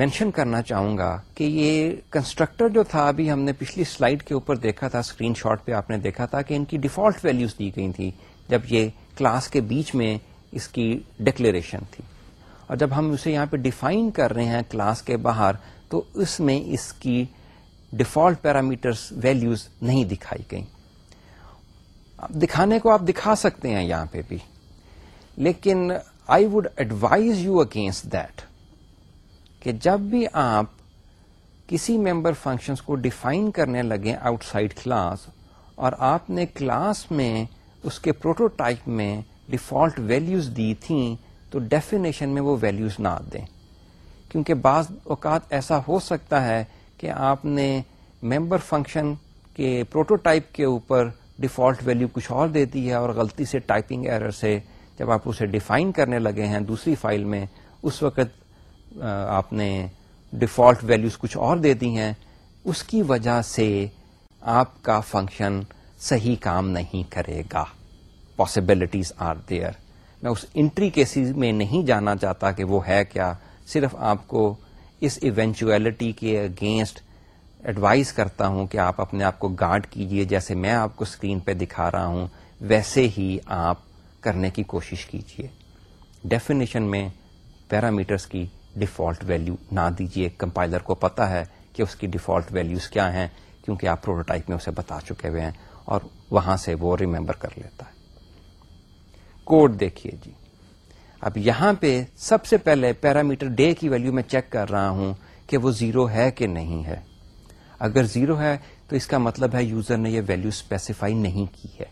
مینشن کرنا چاہوں گا کہ یہ کنسٹرکٹر جو تھا ابھی ہم نے پچھلی سلائیڈ کے اوپر دیکھا تھا اسکرین شاٹ پہ آپ نے دیکھا تھا کہ ان کی ڈیفالٹ ویلوز دی گئی تھی جب یہ کلاس کے بیچ میں اس کی ڈکلیریشن تھی اور جب ہم اسے یہاں پہ ڈیفائن کر رہے ہیں کلاس کے باہر تو اس میں اس کی ڈیفالٹ پیرامیٹرس ویلوز نہیں دکھائی گئیں دکھانے کو آپ دکھا سکتے ہیں یہاں پہ بھی لیکن I would advise you against that کہ جب بھی آپ کسی ممبر فنکشن کو ڈیفائن کرنے لگے آؤٹ سائڈ کلاس اور آپ نے کلاس میں اس کے پروٹوٹائپ میں ڈیفالٹ ویلوز دی تھیں تو ڈیفینیشن میں وہ ویلوز نہ دیں کیونکہ بعض اوقات ایسا ہو سکتا ہے کہ آپ نے ممبر فنکشن کے پروٹوٹائپ کے اوپر ڈیفالٹ ویلو کچھ اور دیتی ہے اور غلطی سے ٹائپنگ ایرر سے جب آپ اسے ڈیفائن کرنے لگے ہیں دوسری فائل میں اس وقت آپ نے ڈیفالٹ ویلوز کچھ اور دے دی ہیں اس کی وجہ سے آپ کا فنکشن صحیح کام نہیں کرے گا پاسبلٹیز آر دیئر میں اس انٹری کیسز میں نہیں جانا چاہتا کہ وہ ہے کیا صرف آپ کو اس ایونچویلٹی کے اگینسٹ ایڈوائز کرتا ہوں کہ آپ اپنے آپ کو گارڈ کیجئے جیسے میں آپ کو اسکرین پہ دکھا رہا ہوں ویسے ہی آپ کرنے کی کوشش کیجئے ڈیفینیشن میں پیرامیٹرز کی ڈیفالٹ ویلیو نہ دیجیے کمپائلر کو پتا ہے کہ اس کی ڈیفالٹ ویلیوز کیا ہیں کیونکہ آپ پروٹوٹائپ میں اسے بتا چکے ہوئے ہیں اور وہاں سے وہ ریمبر کر لیتا ہے کوڈ دیکھیے جی اب یہاں پہ سب سے پہلے پیرامیٹر ڈے کی ویلیو میں چیک کر رہا ہوں کہ وہ زیرو ہے کہ نہیں ہے اگر زیرو ہے تو اس کا مطلب ہے یوزر نے یہ ویلو اسپیسیفائی نہیں کی ہے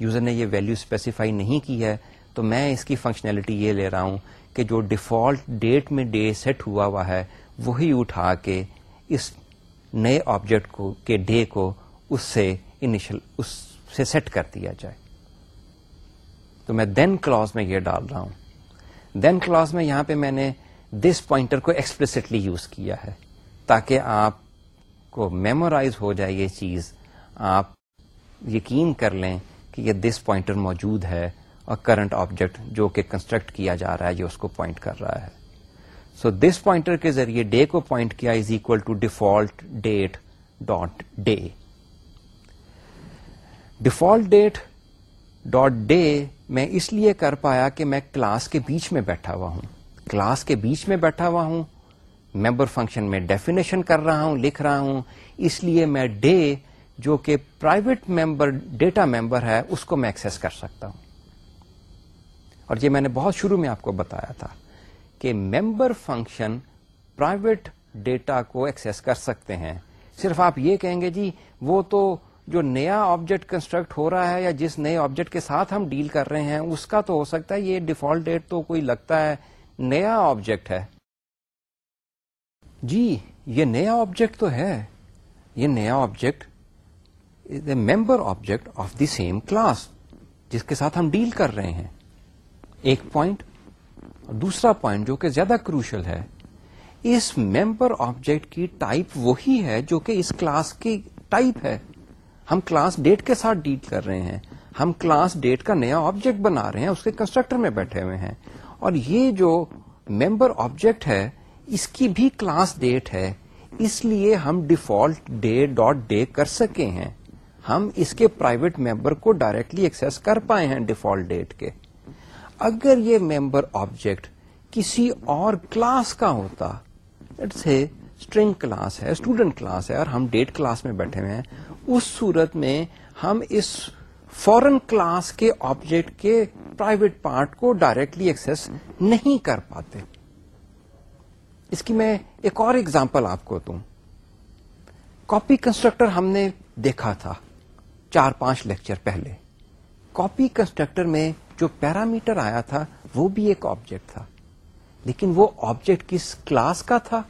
یوزر نے یہ ویلو اسپیسیفائی نہیں کی ہے تو میں اس کی فنکشنلٹی یہ لے رہا ہوں کہ جو ڈیفالٹ ڈیٹ میں ڈے سیٹ ہوا ہوا ہے وہی اٹھا کے اس نئے آبجیکٹ کو کے ڈے کو اس سے انیشل اس سے سیٹ کر دیا جائے تو میں دین کلاز میں یہ ڈال رہا ہوں دین کلاز میں یہاں پہ میں نے دس پوائنٹر کو ایکسپلسٹلی یوز کیا ہے تاکہ آپ کو میمورائز ہو جائے یہ چیز آپ یقین کر لیں کہ یہ دس پوائنٹر موجود ہے اور کرنٹ آبجیکٹ جو کہ کنسٹرکٹ کیا جا رہا ہے یہ اس کو پوائنٹ کر رہا ہے سو دس پوائنٹر کے ذریعے ڈے کو پوائنٹ کیا is equal to default date dot day default date dot day میں اس لیے کر پایا کہ میں کلاس کے بیچ میں بیٹھا ہوا ہوں کلاس کے بیچ میں بیٹھا ہوا ہوں ممبر فنکشن میں ڈیفینیشن کر رہا ہوں لکھ رہا ہوں اس لیے میں ڈے جو کہ پرائیویٹ ممبر ڈیٹا ممبر ہے اس کو میں ایکسس کر سکتا ہوں اور یہ میں نے بہت شروع میں آپ کو بتایا تھا کہ ممبر فنکشن پرائیویٹ ڈیٹا کو ایکسس کر سکتے ہیں صرف آپ یہ کہیں گے جی وہ تو جو نیا آبجیکٹ کنسٹرکٹ ہو رہا ہے یا جس نئے آبجیکٹ کے ساتھ ہم ڈیل کر رہے ہیں اس کا تو ہو سکتا ہے یہ ڈیفالٹ ڈیٹ تو کوئی لگتا ہے نیا آبجیکٹ ہے جی یہ نیا آبجیکٹ تو ہے یہ نیا object a member object of the same class جس کے ساتھ ہم ڈیل کر رہے ہیں ایک پوائنٹ دوسرا پوائنٹ جو کہ زیادہ کروشل ہے اس ممبر آبجیکٹ کی ٹائپ وہی ہے جو کہ اس کلاس کی ٹائپ ہے ہم کلاس ڈیٹ کے ساتھ ڈیل کر رہے ہیں ہم کلاس ڈیٹ کا نیا آبجیکٹ بنا رہے ہیں اس کے کنسٹرکٹر میں بیٹھے ہوئے ہیں اور یہ جو ممبر آبجیکٹ ہے اس کی بھی کلاس ڈیٹ ہے اس لیے ہم ڈیفالٹ ڈے ڈاٹ ڈے کر سکے ہیں ہم اس کے پرائیویٹ ممبر کو ڈائریکٹلی ایکسس کر پائے ہیں ڈیفالٹ ڈیٹ کے اگر یہ ممبر آبجیکٹ کسی اور کلاس کا ہوتا اسٹرنگ کلاس ہے اسٹوڈنٹ کلاس ہے اور ہم ڈیٹ کلاس میں بیٹھے ہوئے ہیں اس صورت میں ہم اس فورن کلاس کے آبجیکٹ کے پرائیویٹ پارٹ کو ڈائریکٹلی ایکسس نہیں کر پاتے اس کی میں ایک اور ایگزامپل آپ کو دوں کاپی کنسٹرکٹر ہم نے دیکھا تھا چار پانچ لیکچر پہلے کاپی کنسٹرکٹر میں جو پیرامیٹر آیا تھا وہ بھی ایک آبجیکٹ تھا لیکن وہ آبجیکٹ کس کلاس کا تھا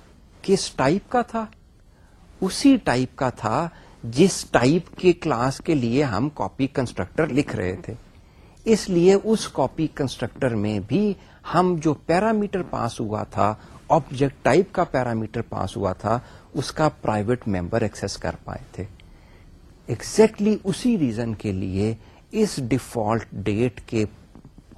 کس ٹائپ کا تھا اسی ٹائپ کا تھا جس ٹائپ کے کلاس کے لیے ہم کاپی کنسٹرکٹر لکھ رہے تھے اس لیے اس کاپی کنسٹرکٹر میں بھی ہم جو پیرامیٹر پاس ہوا تھا آبجیکٹ ٹائپ کا پیرامیٹر پاس ہوا تھا اس کا پرائیویٹ ممبر ایکسس کر پائے تھے ایکزیکٹلی اسی ریزن کے لیے اس ڈیفالٹ ڈیٹ کے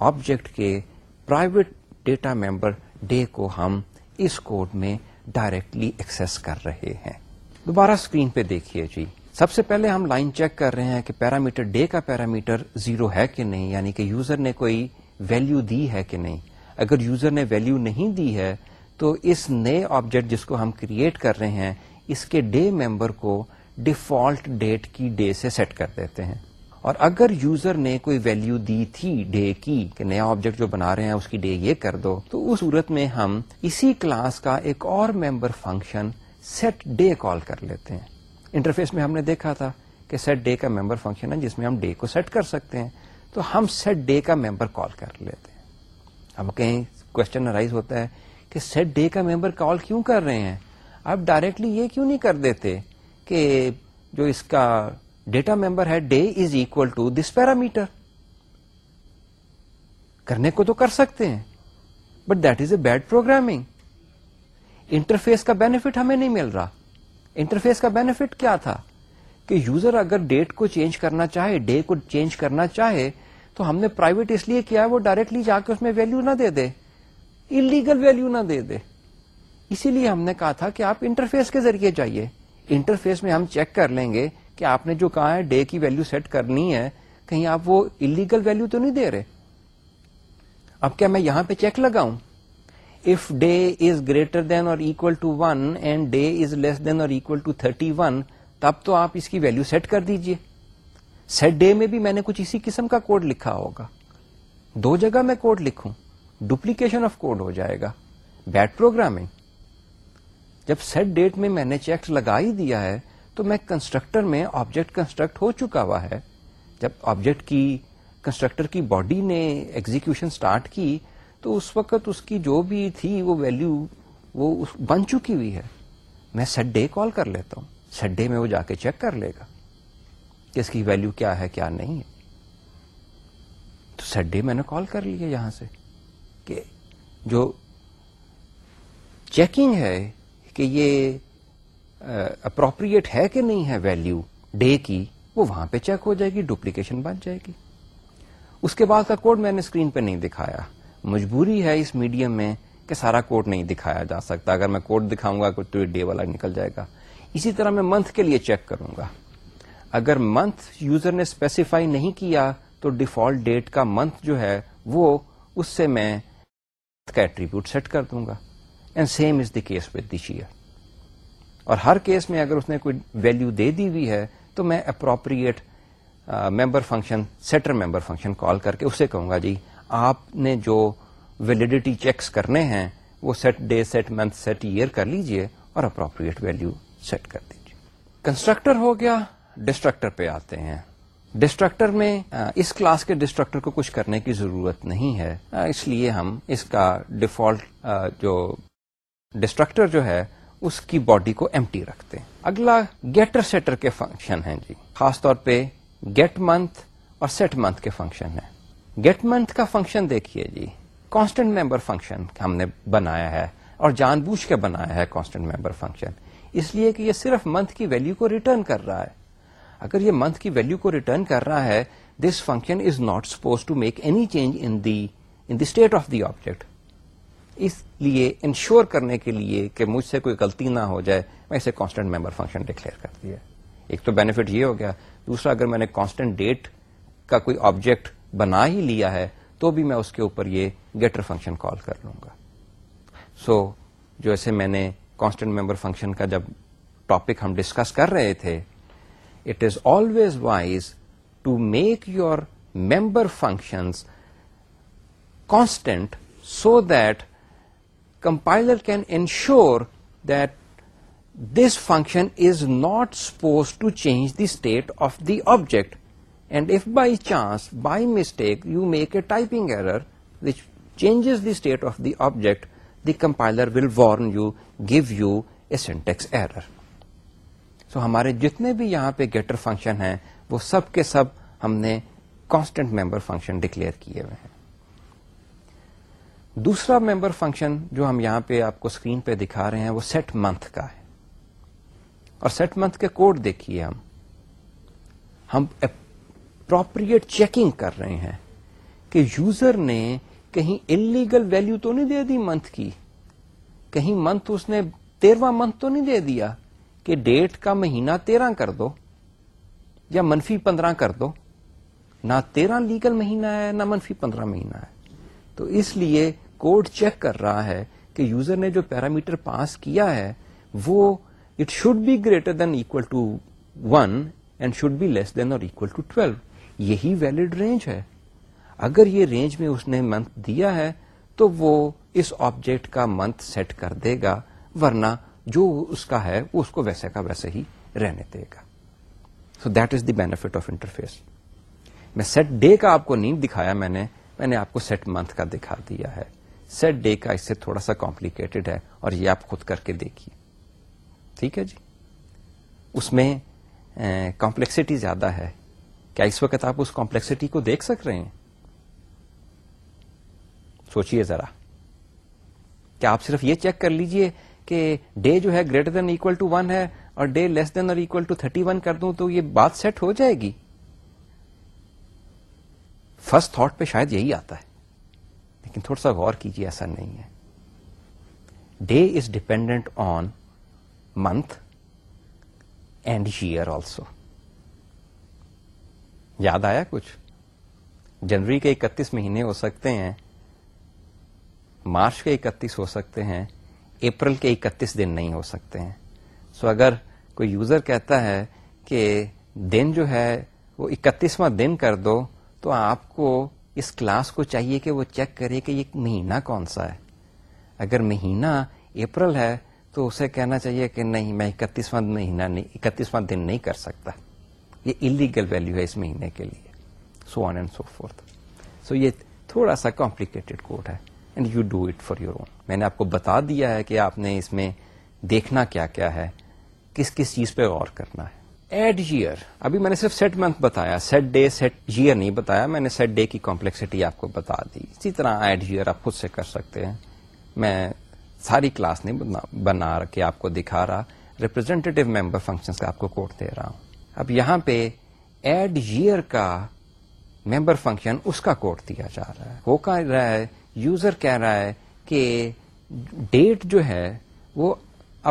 آبجیکٹ کے پرائیویٹ ڈیٹا ممبر ڈے کو ہم اس کوڈ میں ڈائریکٹلی ایکسس کر رہے ہیں دوبارہ اسکرین پہ دیکھیے جی سب سے پہلے ہم لائن چیک کر رہے ہیں کہ پیرامیٹر ڈے کا پیرامیٹر زیرو ہے کہ نہیں یعنی کہ یوزر نے کوئی ویلو دی ہے کہ نہیں اگر یوزر نے ویلو نہیں دی ہے تو اس نئے آبجیکٹ جس کو ہم کریٹ کر رہے ہیں اس کے ڈے ممبر کو ڈیفالٹ ڈیٹ کی ڈے سے سیٹ کر دیتے ہیں اور اگر یوزر نے کوئی ویلیو دی تھی ڈے کی کہ نیا آبجیکٹ جو بنا رہے ہیں اس کی ڈے یہ کر دو تو اس صورت میں ہم اسی کلاس کا ایک اور member function set day call کر لیتے ہیں انٹرفیس میں ہم نے دیکھا تھا کہ سیٹ ڈے کا ممبر فنکشن ہے جس میں ہم ڈے کو سیٹ کر سکتے ہیں تو ہم سیٹ ڈے کا ممبر کال کر لیتے ہیں ہم کہیں کوشچن رائز ہوتا ہے کہ سیٹ ڈے کا ممبر کال کیوں کر رہے ہیں آپ ڈائریکٹلی یہ کیوں نہیں کر دیتے کہ جو اس کا ڈیٹا ممبر ہے day is equal to this parameter کرنے کو تو کر سکتے ہیں but that is a bad programming interface کا بینیفٹ ہمیں نہیں مل رہا انٹرفیس کا بینیفٹ کیا تھا کہ یوزر اگر ڈیٹ کو چینج کرنا چاہے ڈے کو چینج کرنا چاہے تو ہم نے پرائیویٹ اس لیے کیا ہے وہ ڈائریکٹلی جا کے اس میں ویلو نہ دے دے انلیگل ویلو نہ دے دے اسی لیے ہم نے کہا تھا کہ آپ انٹرفیس کے ذریعے جائیے انٹرفیس میں ہم چیک کر لیں گے کہ آپ نے جو کہا ہے ڈے کی ویلو سیٹ کرنی ہے کہیں آپ وہ انلیگل ویلو تو نہیں دے رہے اب کیا میں یہاں پہ چیک لگاؤں if day is greater than or equal to one and day is less than or equal to thirty one تب تو آپ اس کی ویلو سیٹ کر دیجئے سیٹ ڈے میں بھی میں نے کچھ اسی قسم کا کوڈ لکھا ہوگا دو جگہ میں کوڈ لکھوں ڈپلیکیشن آف کوڈ ہو جائے گا بیڈ پروگرام جب سیٹ ڈیٹ میں میں نے چیک لگا ہی دیا ہے تو میں کنسٹرکٹر میں آبجیکٹ کنسٹرکٹ ہو چکا ہوا ہے جب آبجیکٹ کی کنسٹرکٹر کی باڈی نے ایگزیکشن اسٹارٹ کی تو اس وقت اس کی جو بھی تھی وہ ویلو وہ بن چکی ہوئی ہے میں سیٹ ڈے کال کر لیتا ہوں سیٹ ڈے میں وہ جا کے چیک کر لے گا کہ اس کی ویلو کیا ہے کیا نہیں ہے تو سیٹ ڈے میں نے کال کر لی ہے یہاں سے کہ جو چیکنگ ہے کہ یہ اپروپریٹ ہے کہ نہیں ہے ویلو ڈے کی وہ وہاں پہ چیک ہو جائے گی ڈپلیکیشن بن جائے گی اس کے بعد کا کوڈ میں نے اسکرین پہ نہیں دکھایا مجبوری ہے اس میڈیم میں کہ سارا کوڈ نہیں دکھایا جا سکتا اگر میں کوڈ دکھاؤں گا تو یہ ڈے والا نکل جائے گا اسی طرح میں منتھ کے لیے چیک کروں گا اگر منتھ یوزر نے اسپیسیفائی نہیں کیا تو ڈیفالٹ ڈیٹ کا منتھ جو ہے وہ اس سے میں کا ایٹریبیوٹ سیٹ کر دوں گا and same is the case with the year اور ہر کیس میں اگر اس نے کوئی ویلو دے دی ہوئی ہے تو میں appropriate member function setter member function call کر کے اسے کہوں گا جی آپ نے جو ویلڈیٹی چیکس کرنے ہیں وہ set day set month set year کر لیجیے اور اپروپریٹ ویلو سیٹ کر دیجیے کنسٹرکٹر ہو گیا ڈسٹرکٹر پہ آتے ہیں ڈسٹرکٹر میں اس کلاس کے ڈسٹرکٹر کو کچھ کرنے کی ضرورت نہیں ہے اس لیے ہم اس کا ڈیفالٹ جو ڈسٹرکٹر جو ہے اس کی باڈی کو ایمٹی رکھتے ہیں اگلا گیٹر سیٹر کے فنکشن ہیں جی خاص طور پہ گیٹ منتھ اور سیٹ منتھ کے فنکشن ہے گیٹ منتھ کا فنکشن دیکھیے جی کانسٹنٹ ممبر فنکشن ہم نے بنایا ہے اور جان بوجھ کے بنایا ہے کانسٹنٹ ممبر فنکشن اس لیے کہ یہ صرف منتھ کی ویلو کو ریٹرن کر رہا ہے اگر یہ منتھ کی ویلو کو ریٹرن کر رہا ہے this function is not suppose to make any change in the state of the object اس لیے انشور کرنے کے لیے کہ مجھ سے کوئی غلطی نہ ہو جائے میں اسے کانسٹنٹ ممبر فنکشن ڈکلیئر کر دیا ایک تو بینیفٹ یہ ہو گیا دوسرا اگر میں نے کانسٹنٹ ڈیٹ کا کوئی آبجیکٹ بنا ہی لیا ہے تو بھی میں اس کے اوپر یہ گیٹر فنکشن کال کر لوں گا سو جو ایسے میں نے کانسٹنٹ ممبر فنکشن کا جب ٹاپک ہم ڈسکس کر رہے تھے It is always wise to make your member functions constant so that compiler can ensure that this function is not supposed to change the state of the object. And if by chance, by mistake, you make a typing error which changes the state of the object, the compiler will warn you, give you a syntax error. سو ہمارے جتنے بھی یہاں پہ getter function ہیں وہ سب کے سب ہم نے کانسٹنٹ ممبر فنکشن ڈکلیئر کیے ہوئے ہیں دوسرا ممبر فنکشن جو ہم یہاں پہ آپ کو اسکرین پہ دکھا رہے ہیں وہ سیٹ منتھ کا ہے اور سیٹ منتھ کے کوڈ دیکھیے ہم ہم اپروپریٹ چیکنگ کر رہے ہیں کہ یوزر نے کہیں انلیگل ویلو تو نہیں دے دی منتھ کی کہیں منتھ اس نے تیرواں منتھ تو نہیں دے دیا کہ ڈیٹ کا مہینہ تیرہ کر دو یا منفی پندرہ کر دو نہ تیرہ لیگل مہینہ ہے نہ منفی پندرہ مہینہ ہے تو اس لیے کوڈ چیک کر رہا ہے کہ یوزر نے جو پیرامیٹر پاس کیا ہے وہ it should be greater than equal to one and should be less than or equal to twelve یہی ویلڈ رینج ہے اگر یہ رینج میں اس نے منتھ دیا ہے تو وہ اس آبجیکٹ کا منتھ سیٹ کر دے گا ورنہ جو اس کا ہے وہ اس کو ویسے کا ویسے ہی رہنے دے گا so that is the benefit of interface میں سیٹ ڈے کا آپ کو نہیں دکھایا میں نے میں نے آپ کو سیٹ منتھ کا دکھا دیا ہے سیٹ ڈے کا اس سے تھوڑا سا کمپلیکیٹڈ ہے اور یہ آپ خود کر کے دیکھیے ٹھیک ہے جی اس میں کمپلیکسٹی زیادہ ہے کیا اس وقت آپ اس کمپلیکسٹی کو دیکھ سک رہے ہیں سوچیے ذرا کیا آپ صرف یہ چیک کر لیجئے کہ ڈے جو ہے greater than equal to one ہے اور day less than or equal to thirty one کر دوں تو یہ بات سیٹ ہو جائے گی فرسٹ تھاٹ پہ شاید یہی آتا ہے لیکن تھوڑا سا غور کیجیے ایسا نہیں ہے day is dependent on month and year also یاد آیا کچھ جنوری کے اکتیس مہینے ہو سکتے ہیں مارچ کے اکتیس ہو سکتے ہیں اپریل کے اکتیس دن نہیں ہو سکتے ہیں سو so اگر کوئی یوزر کہتا ہے کہ دن جو ہے وہ اکتیسواں دن کر دو تو آپ کو اس کلاس کو چاہیے کہ وہ چیک کرے کہ یہ مہینہ کون سا ہے اگر مہینہ اپریل ہے تو اسے کہنا چاہیے کہ نہیں میں اکتیسواں مہینہ نہیں اکتیسواں دن نہیں کر سکتا یہ الیگل ویلیو ہے اس مہینے کے لیے سو on and so forth so یہ تھوڑا سا کمپلیکیٹڈ کوڈ ہے and you do it for your own میں نے آپ کو بتا دیا ہے کہ آپ نے اس میں دیکھنا کیا کیا ہے کس کس چیز پہ غور کرنا ہے ایڈ ایئر ابھی میں نے صرف سیٹ منتھ بتایا سیٹ ڈے سیٹ ایئر نہیں بتایا میں نے سیٹ ڈے کی کمپلیکسٹی آپ کو بتا دی اسی طرح ایڈ ایئر آپ خود سے کر سکتے ہیں میں ساری کلاس نہیں بنا کے آپ کو دکھا رہا ریپرزینٹیو ممبر فنکشن کا آپ کو کوٹ دے رہا ہوں اب یہاں پہ ایڈ ایئر کا ممبر فنکشن اس کا کوٹ دیا جا رہا ہے وہ کہہ رہا ہے یوزر کہہ رہا ہے کہ ڈیٹ جو ہے وہ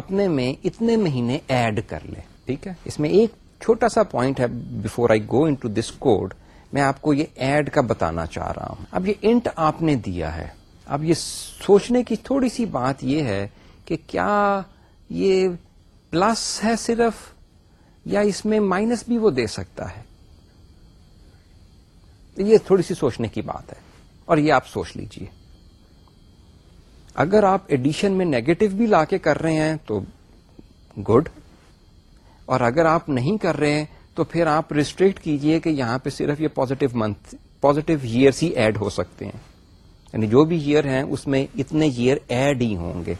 اپنے میں اتنے مہینے ایڈ کر لے ٹھیک ہے اس میں ایک چھوٹا سا پوائنٹ ہے before I go to this code میں آپ کو یہ ایڈ کا بتانا چاہ رہا ہوں اب یہ انٹ آپ نے دیا ہے اب یہ سوچنے کی تھوڑی سی بات یہ ہے کہ کیا یہ پلس ہے صرف یا اس میں مائنس بھی وہ دے سکتا ہے یہ تھوڑی سی سوچنے کی بات ہے اور یہ آپ سوچ لیجئے اگر آپ ایڈیشن میں نیگیٹو بھی لا کے کر رہے ہیں تو گڈ اور اگر آپ نہیں کر رہے ہیں تو پھر آپ ریسٹرکٹ کیجئے کہ یہاں پہ صرف یہ منتھ ایئرس ہی ایڈ ہو سکتے ہیں یعنی جو بھی ایئر ہیں اس میں اتنے ایئر ایڈ ہی ہوں گے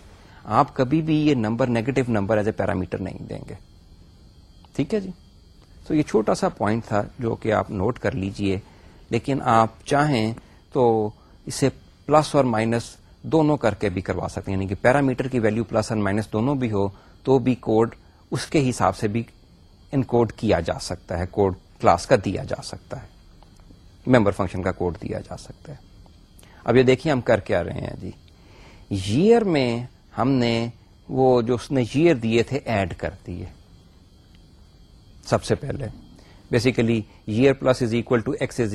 آپ کبھی بھی یہ number negative number as a parameter نہیں دیں گے ٹھیک ہے جی تو یہ چھوٹا سا پوائنٹ تھا جو کہ آپ نوٹ کر لیجئے لیکن آپ چاہیں تو اسے پلس اور مائنس دونوں کر کے بھی کروا سکتے ہیں یعنی کہ پیرامیٹر کی ویلو پلس اور مائنس دونوں بھی ہو تو بھی کوڈ اس کے حساب سے بھی انکوڈ کیا جا سکتا ہے کوڈ کلاس کا دیا جا سکتا ہے ممبر فنکشن کا کوڈ دیا جا سکتا ہے اب یہ دیکھیے ہم کر کے آ رہے ہیں جی یئر میں ہم نے وہ جو اس نے یئر دیے تھے ایڈ کر دیے سب سے پہلے basically year plus is equal to x is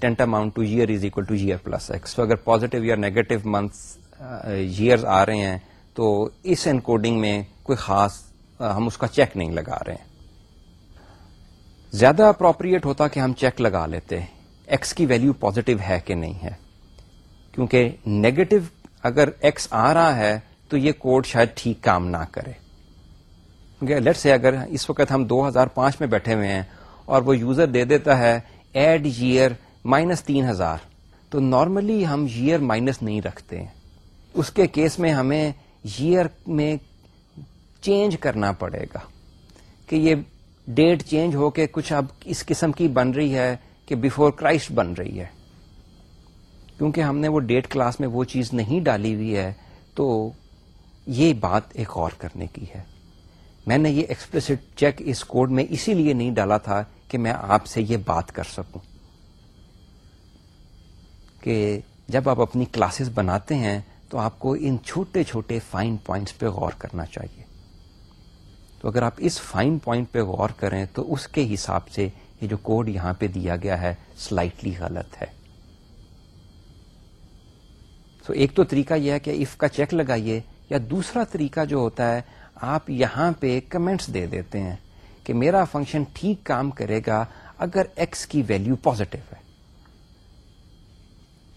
ٹینٹا amount to year is equal to year plus x اگر پازیٹیو یا نیگیٹو جیئر uh, آ رہے ہیں تو اس انکوڈنگ میں کوئی خاص uh, ہم اس کا چیک نہیں لگا رہے ہیں زیادہ اپروپریٹ ہوتا کہ ہم چیک لگا لیتے ایکس کی ویلیو پوزیٹو ہے کہ نہیں ہے کیونکہ نیگیٹو اگر ایکس آ رہا ہے تو یہ کوڈ شاید ٹھیک کام نہ کرے لیٹ سے اگر اس وقت ہم دو ہزار پانچ میں بیٹھے ہوئے ہیں اور وہ یوزر دے دیتا ہے ایڈ جیئر مائنس تین ہزار تو نارملی ہم یئر مائنس نہیں رکھتے اس کے کیس میں ہمیں یئر میں چینج کرنا پڑے گا کہ یہ ڈیٹ چینج ہو کے کچھ اب اس قسم کی بن رہی ہے کہ بفور کرائسٹ بن رہی ہے کیونکہ ہم نے وہ ڈیٹ کلاس میں وہ چیز نہیں ڈالی ہوئی ہے تو یہ بات ایک اور کرنے کی ہے میں نے یہ ایکسپلسٹ چیک اس کوڈ میں اسی لیے نہیں ڈالا تھا کہ میں آپ سے یہ بات کر سکوں کہ جب آپ اپنی کلاسز بناتے ہیں تو آپ کو ان چھوٹے چھوٹے فائن پوائنٹس پہ غور کرنا چاہیے تو اگر آپ اس فائن پوائنٹ پہ غور کریں تو اس کے حساب سے یہ جو کوڈ یہاں پہ دیا گیا ہے سلائٹلی غلط ہے تو ایک تو طریقہ یہ ہے کہ اف کا چیک لگائیے یا دوسرا طریقہ جو ہوتا ہے آپ یہاں پہ کمنٹس دے دیتے ہیں کہ میرا فنکشن ٹھیک کام کرے گا اگر ایکس کی ویلیو پوزیٹو ہے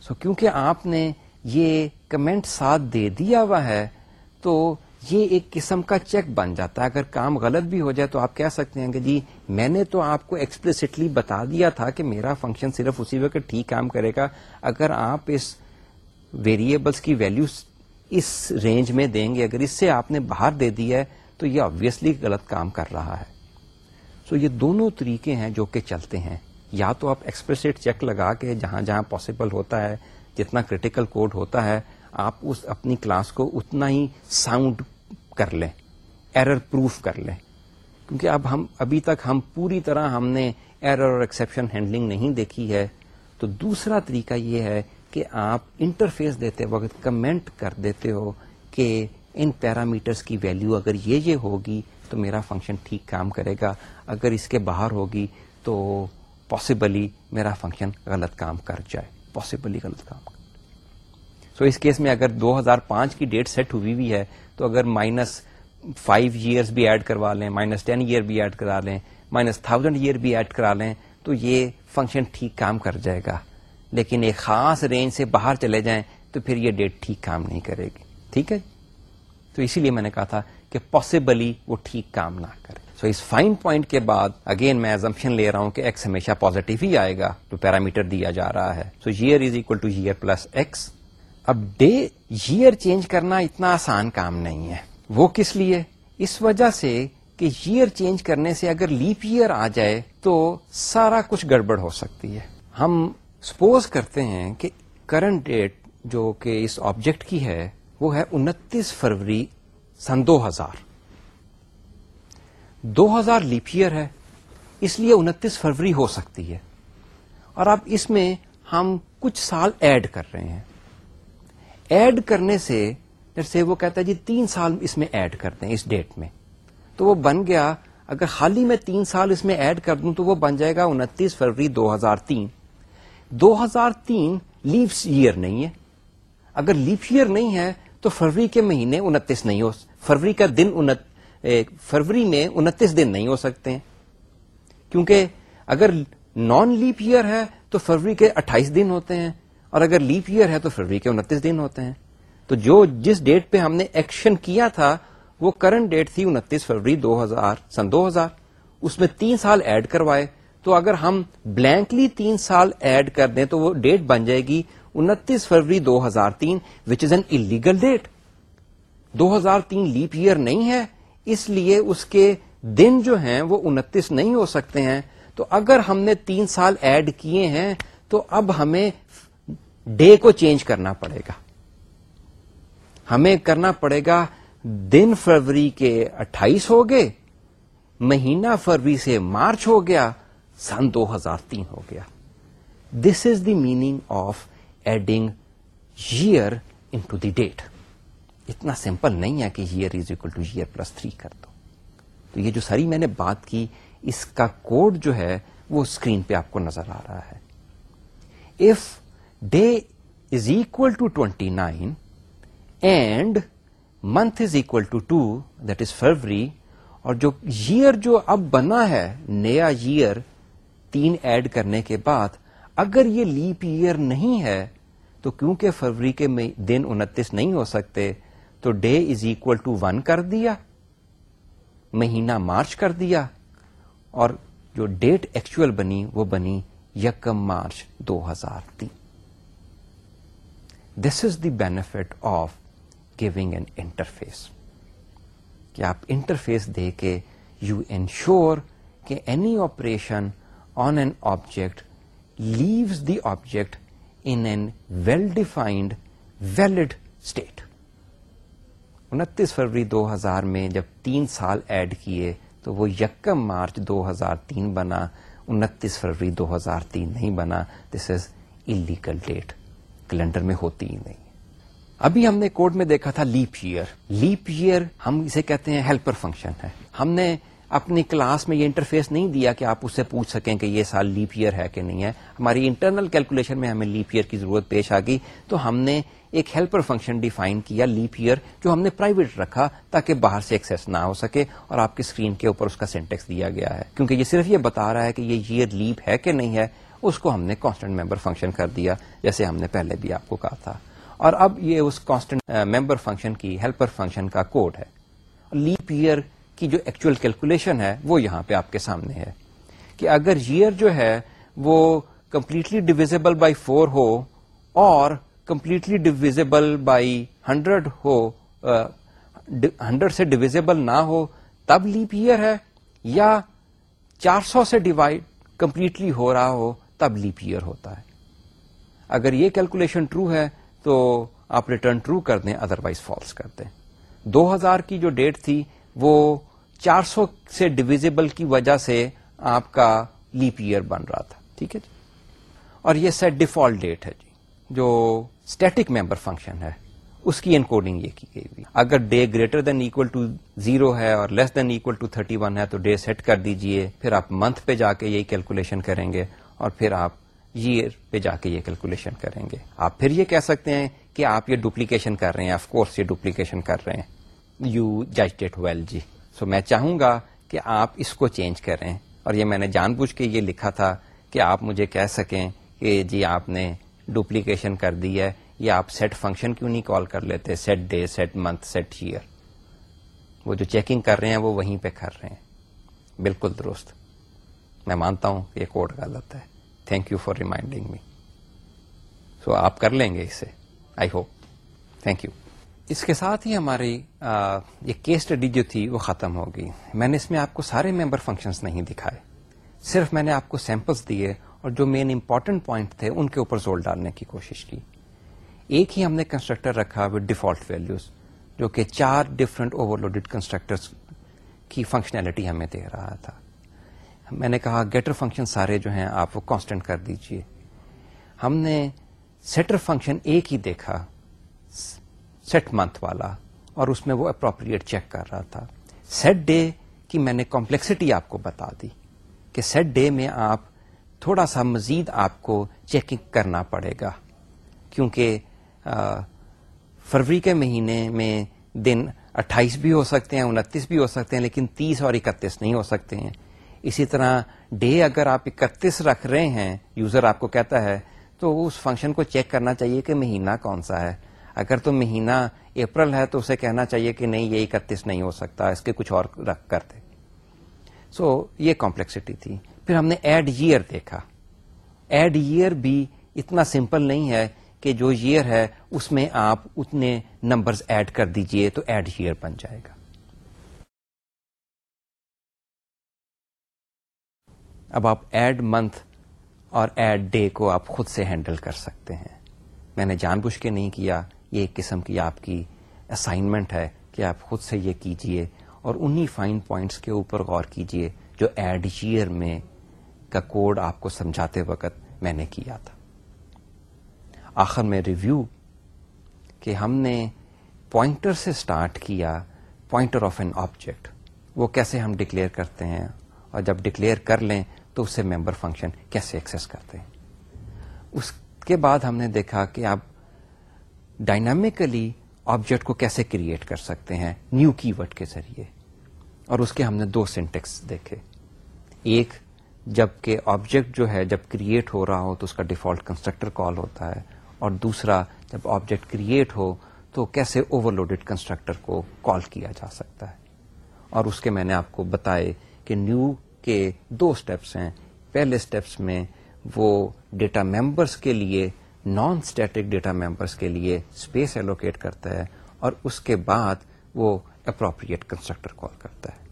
سو کیونکہ آپ نے یہ کمنٹ ساتھ دے دیا ہوا ہے تو یہ ایک قسم کا چیک بن جاتا ہے اگر کام غلط بھی ہو جائے تو آپ کہہ سکتے ہیں کہ جی میں نے تو آپ کو ایکسپلسٹلی بتا دیا تھا کہ میرا فنکشن صرف اسی وقت ٹھیک کام کرے گا اگر آپ اس ویریبلس کی ویلو اس رینج میں دیں گے اگر اس سے آپ نے باہر دے دی ہے تو یہ آبویسلی غلط کام کر رہا ہے سو so, یہ دونوں طریقے ہیں جو کہ چلتے ہیں یا تو آپ ایکسپریسٹ چیک لگا کے جہاں جہاں پاسبل ہوتا ہے جتنا کریٹیکل کوڈ ہوتا ہے آپ اس اپنی کلاس کو اتنا ہی ساؤنڈ کر لیں ایرر پروف کر لیں کیونکہ اب ہم ابھی تک ہم پوری طرح ہم نے ایرر اور ایکسیپشن ہینڈلنگ نہیں دیکھی ہے تو دوسرا طریقہ یہ ہے کہ آپ انٹرفیس دیتے وقت کمنٹ کر دیتے ہو کہ ان پیرامیٹرس کی ویلیو اگر یہ یہ ہوگی تو میرا فنکشن ٹھیک کام کرے گا اگر اس کے باہر ہوگی تو پاسبلی میرا فنکشن غلط کام کر جائے پاسبلی غلط کام کر سو so, اس کیس میں اگر دو ہزار پانچ کی ڈیٹ سیٹ ہوئی ہوئی ہے تو اگر مائنس فائیو ایئرس بھی ایڈ کروا لیں مائنس ٹین ایئر بھی ایڈ کرا لیں مائنس تھاؤزینڈ ایئر بھی ایڈ کرا لیں تو یہ فنکشن ٹھیک کام کر جائے گا لیکن ایک خاص رینج سے باہر چلے جائیں تو پھر یہ ڈیٹ ٹھیک کام نہیں کرے گی ٹھیک ہے تو اسی لیے میں نے کہا تھا کہ پاسبلی وہ ٹھیک کام نہ کرے سو اس فائن پوائنٹ کے بعد اگین میں ایزمپشن لے رہا ہوں کہ ایکس ہمیشہ پوزیٹو ہی آئے گا تو پیرامیٹر دیا جا رہا ہے so year is equal to year plus x اب ڈے ہیئر چینج کرنا اتنا آسان کام نہیں ہے وہ کس لیے اس وجہ سے کہ ایئر چینج کرنے سے اگر لیپ ایئر آ جائے تو سارا کچھ گڑبڑ ہو سکتی ہے ہم سپوز کرتے ہیں کہ کرنٹ ڈیٹ جو کہ اس آبجیکٹ کی ہے وہ ہے انتیس فروری سن دو ہزار دو ہزار ایئر ہے اس لیے انتیس فروری ہو سکتی ہے اور اب اس میں ہم کچھ سال ایڈ کر رہے ہیں ایڈ کرنے سے جیسے وہ کہتا ہے جی تین سال اس میں ایڈ کرتے وہ بن گیا اگر حال ہی میں تین سال اس میں ایڈ کر دوں تو وہ بن جائے گا انتیس فروری دو ہزار تین دو ہزار تین ایئر نہیں ہے اگر لیپ ایئر نہیں ہے تو فروری کے مہینے انتیس نہیں ہو فروری کا دن فروری میں انتیس دن نہیں ہو سکتے ہیں کیونکہ اگر نان لیپ ایئر ہے تو فروری کے اٹھائیس دن ہوتے ہیں اور اگر لیپ ایئر ہے تو فروری کے انتیس دن ہوتے ہیں تو جو جس ڈیٹ پہ ہم نے ایکشن کیا تھا وہ کرنٹ ڈیٹ تھی انتیس فروری دو ہزار سن دو ہزار اس میں تین سال ایڈ کروائے تو اگر ہم بلینکلی تین سال ایڈ کر دیں تو وہ ڈیٹ بن جائے گی انتیس فروری دو ہزار تین which is an illegal date دو ہزار تین لیپ ایئر نہیں ہے اس لیے اس کے دن جو ہیں وہ انتیس نہیں ہو سکتے ہیں تو اگر ہم نے تین سال ایڈ کیے ہیں تو اب ہمیں ڈے کو چینج کرنا پڑے گا ہمیں کرنا پڑے گا دن فروری کے اٹھائیس ہو گئے مہینہ فروری سے مارچ ہو گیا سن دو ہزار تین ہو گیا this is the meaning of adding year into the date اتنا سمپل نہیں ہے کہ year is equal to year plus three کر دو تو یہ جو ساری میں نے بات کی اس کا کوڈ جو ہے وہ اسکرین پہ آپ کو نظر آ رہا ہے if day is is is equal equal to to to twenty nine and month that February اور جو ایئر جو اب بنا ہے نیا ایئر تین ایڈ کرنے کے بعد اگر یہ لیپ ایئر نہیں ہے تو کیونکہ فروری کے دن انتیس نہیں ہو سکتے تو day is equal to one کر دیا مہینہ مارچ کر دیا اور جو ڈیٹ ایکچوئل بنی وہ بنی یکم مارچ دو ہزار تین this is the benefit of giving an interface کیا آپ انٹرفیس دے کے یو انشور کہ any operation on an object leaves the object in an well defined valid state انتیس فروری دو ہزار میں جب تین سال ایڈ کیے تو وہ یکم مارچ دو ہزار تین بنا انتیس فروری دو ہزار تین نہیں بنا this is illegal date calendar میں ہوتی ہی نہیں ابھی ہم نے کوڈ میں دیکھا تھا لیپ ایئر لیپ ایئر ہم اسے کہتے ہیں ہیلپر فنکشن ہے ہم نے اپنی کلاس میں یہ انٹرفیس نہیں دیا کہ آپ اس سے پوچھ سکیں کہ یہ سال لیپ ایئر ہے کہ نہیں ہے ہماری انٹرنل کیلکولیشن میں ہمیں لیپ ایئر کی ضرورت پیش آ گئی تو ہم نے ایک ہیلپر فنکشن ڈیفائن کیا لیپ ایئر جو ہم نے پرائیویٹ رکھا تاکہ باہر سے ایکسس نہ ہو سکے اور آپ کے اسکرین کے اوپر اس کا سینٹیکس دیا گیا ہے کیونکہ یہ صرف یہ بتا رہا ہے کہ یہ ایئر لیپ ہے کہ نہیں ہے اس کو ہم نے کانسٹنٹ ممبر فنکشن کر دیا جیسے ہم نے پہلے بھی آپ کو کہا تھا اور اب یہ اس کانسٹنٹ ممبر فنکشن کی ہیلپر فنکشن کا کوڈ ہے لیپ ایئر کی جو ایکچوئل کیلکولیشن ہے وہ یہاں پہ آپ کے سامنے ہے کہ اگر ایئر جو ہے وہ کمپلیٹلی ڈیویزبل بائی فور ہو اور کمپلیٹلی ڈویزیبل بائی ہنڈریڈ ہو ہنڈریڈ سے ڈویزیبل نہ ہو تب لیپ ایئر ہے یا چار سو سے ڈیوائڈ کمپلیٹلی ہو رہا ہو تب لیپ ایئر ہوتا ہے اگر یہ کیلکولیشن ٹرو ہے تو آپ ریٹرن ٹرو کر دیں ادر وائز فالس کر دیں دو ہزار کی جو ڈیٹ تھی وہ چار سو سے ڈویزیبل کی وجہ سے آپ کا لیپ ایئر بن رہا تھا ٹھیک ہے جی اور یہ سیٹ ڈیفالٹ ڈیٹ ہے جی جو اسٹیٹک ممبر فنکشن ہے اس کی انکوڈنگ یہ کی گئی ہوئی اگر day greater than equal to zero ہے اور less than equal to thirty one ہے تو ڈے سیٹ کر دیجئے پھر آپ منتھ پہ جا کے یہی کیلکولیشن کریں گے اور پھر آپ ایئر پہ جا کے یہ کیلکولیشن کریں گے آپ پھر یہ کہہ سکتے ہیں کہ آپ یہ ڈپلیکیشن کر رہے ہیں آف کورس یہ ڈپلیکیشن کر رہے ہیں یو جج ڈیٹ ویل جی سو میں چاہوں گا کہ آپ اس کو چینج کریں اور یہ میں نے جان بوجھ کے یہ لکھا تھا کہ آپ مجھے کہہ سکیں کہ جی آپ نے ڈپلیکیشن کر دی ہے یا آپ سیٹ فنکشن کیوں نہیں کال کر لیتے set day set month set year وہ جو چیکنگ کر رہے ہیں وہ وہیں پہ کر رہے ہیں بالکل درست میں مانتا ہوں کہ یہ کوڈ غلط ہے thank you for reminding me so آپ کر لیں گے اسے آئی ہوپ تھینک یو اس کے ساتھ ہی ہماری یہ کیس اسٹڈی جو تھی وہ ختم ہو گئی میں نے اس میں آپ کو سارے ممبر فنکشنز نہیں دکھائے صرف میں نے آپ کو سیمپلس دیے اور جو مین امپورٹنٹ پوائنٹ تھے ان کے اوپر زور ڈالنے کی کوشش کی ایک ہی ہم نے کنسٹرکٹر رکھا وتھ ڈیفالٹ ویلوز جو کہ چار ڈفرنٹ اوور لوڈیڈ کنسٹرکٹر کی فنکشنلٹی ہمیں دے رہا تھا میں نے کہا گیٹر فنکشن سارے جو ہیں آپ وہ کانسٹنٹ کر دیجئے ہم نے سیٹر فنکشن ایک ہی دیکھا سیٹ منتھ والا اور اس میں وہ اپروپریٹ چیک کر رہا تھا سیٹ ڈے کی میں نے کمپلیکسٹی آپ کو بتا دی کہ سیٹ ڈے میں آپ تھوڑا سا مزید آپ کو چیکنگ کرنا پڑے گا کیونکہ فروری کے مہینے میں دن اٹھائیس بھی ہو سکتے ہیں انتیس بھی ہو سکتے ہیں لیکن تیس اور اکتیس نہیں ہو سکتے ہیں اسی طرح ڈے اگر آپ اکتیس رکھ رہے ہیں یوزر آپ کو کہتا ہے تو اس فنکشن کو چیک کرنا چاہیے کہ مہینہ کون سا ہے اگر تو مہینہ اپریل ہے تو اسے کہنا چاہیے کہ نہیں یہ اکتیس نہیں ہو سکتا اس کے کچھ اور رکھ کرتے سو so, یہ کمپلیکسٹی تھی پھر ہم نے ایڈ ایئر دیکھا ایڈ ایئر بھی اتنا سمپل نہیں ہے کہ جو ایئر ہے اس میں آپ اتنے نمبرز ایڈ کر دیجئے تو ایڈ ایئر بن جائے گا اب آپ ایڈ منتھ اور ایڈ ڈے کو آپ خود سے ہینڈل کر سکتے ہیں میں نے جان بوجھ کے نہیں کیا یہ ایک قسم کی آپ کی اسائنمنٹ ہے کہ آپ خود سے یہ کیجئے اور انہی فائن پوائنٹس کے اوپر غور کیجئے جو ایڈ ایئر میں کا کوڈ آپ کو سمجھاتے وقت میں نے کیا تھا آخر میں ریویو کہ ہم نے پوائنٹر سے سٹارٹ کیا پوائنٹر آف این آبجیکٹ وہ کیسے ہم ڈکلیئر کرتے ہیں اور جب ڈکلیئر کر لیں تو اسے ممبر فنکشن کیسے ایکسس کرتے ہیں اس کے بعد ہم نے دیکھا کہ آپ ڈائنامیکلی آبجیکٹ کو کیسے کریٹ کر سکتے ہیں نیو کی ورڈ کے ذریعے اور اس کے ہم نے دو سینٹیکس دیکھے ایک جبکہ آبجیکٹ جو ہے جب کریٹ ہو رہا ہو تو اس کا ڈیفالٹ کنسٹرکٹر کال ہوتا ہے اور دوسرا جب آبجیکٹ کریٹ ہو تو کیسے اوور لوڈیڈ کنسٹرکٹر کو کال کیا جا سکتا ہے اور اس کے میں نے آپ کو بتائے کہ نیو کے دو اسٹیپس ہیں پہلے اسٹیپس میں وہ ڈیٹا ممبرس کے لیے نان اسٹیٹک ڈیٹا ممبرس کے لیے اسپیس ایلوکیٹ کرتا ہے اور اس کے بعد وہ اپروپریٹ کنسٹرکٹر کال کرتا ہے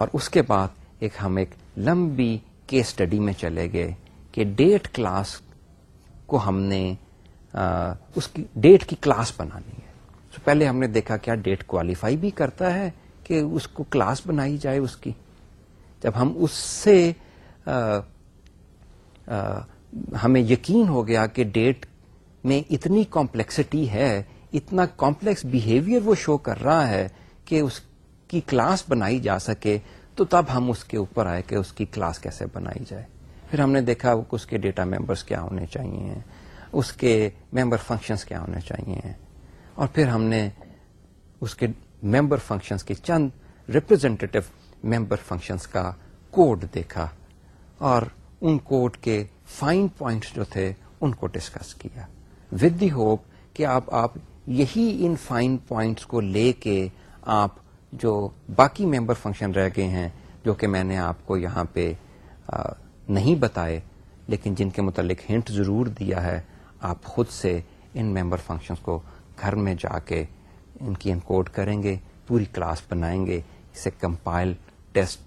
اور اس کے بعد ایک ہم ایک لمبی کیس اسٹڈی میں چلے گئے کہ ڈیٹ کلاس کو ہم نے آ, اس کی ڈیٹ کی کلاس بنانی ہے so, پہلے ہم نے دیکھا کیا ڈیٹ کوالیفائی بھی کرتا ہے کہ اس کو کلاس بنائی جائے اس کی جب ہم اس سے آ, آ, ہمیں یقین ہو گیا کہ ڈیٹ میں اتنی کمپلیکسٹی ہے اتنا کمپلیکس بہیویئر وہ شو کر رہا ہے کہ اس کی کلاس بنائی جا سکے تو تب ہم اس کے اوپر آئے کہ اس کی کلاس کیسے بنائی جائے پھر ہم نے دیکھا اس کے ڈیٹا ممبرس کیا ہونے چاہیے اس کے ممبر فنکشنس کیا ہونے چاہیے اور پھر ہم نے اس کے ممبر فنکشنس کے چند ریپرزینٹیو ممبر فنکشنس کا کوڈ دیکھا اور ان کوڈ کے فائن پوائنٹس جو تھے ان کو ڈسکس کیا ود دی ہوپ کہ آپ آپ یہی ان فائن پوائنٹس کو لے کے آپ جو باقی ممبر فنکشن رہ گئے ہیں جو کہ میں نے آپ کو یہاں پہ نہیں بتائے لیکن جن کے متعلق ہنٹ ضرور دیا ہے آپ خود سے ان ممبر فنکشنز کو گھر میں جا کے ان کی انکوڈ کریں گے پوری کلاس بنائیں گے اسے کمپائل ٹیسٹ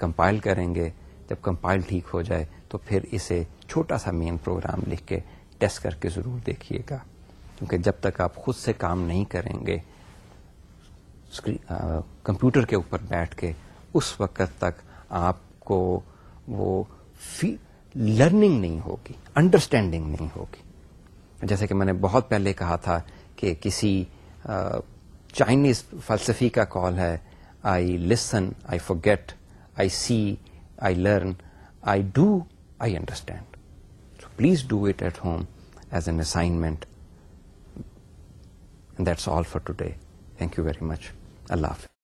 کمپائل کریں گے جب کمپائل ٹھیک ہو جائے تو پھر اسے چھوٹا سا مین پروگرام لکھ کے ٹیسٹ کر کے ضرور دیکھیے گا کیونکہ جب تک آپ خود سے کام نہیں کریں گے کمپیوٹر کے اوپر بیٹھ کے اس وقت تک آپ کو وہ لرننگ نہیں ہوگی انڈرسٹینڈنگ نہیں ہوگی جیسے کہ میں نے بہت پہلے کہا تھا کہ کسی چائنیز فلسفی کا کال ہے I listen I forget I see I learn I do I understand please do it at home as an assignment that's all for today thank you very much اللہ حافظ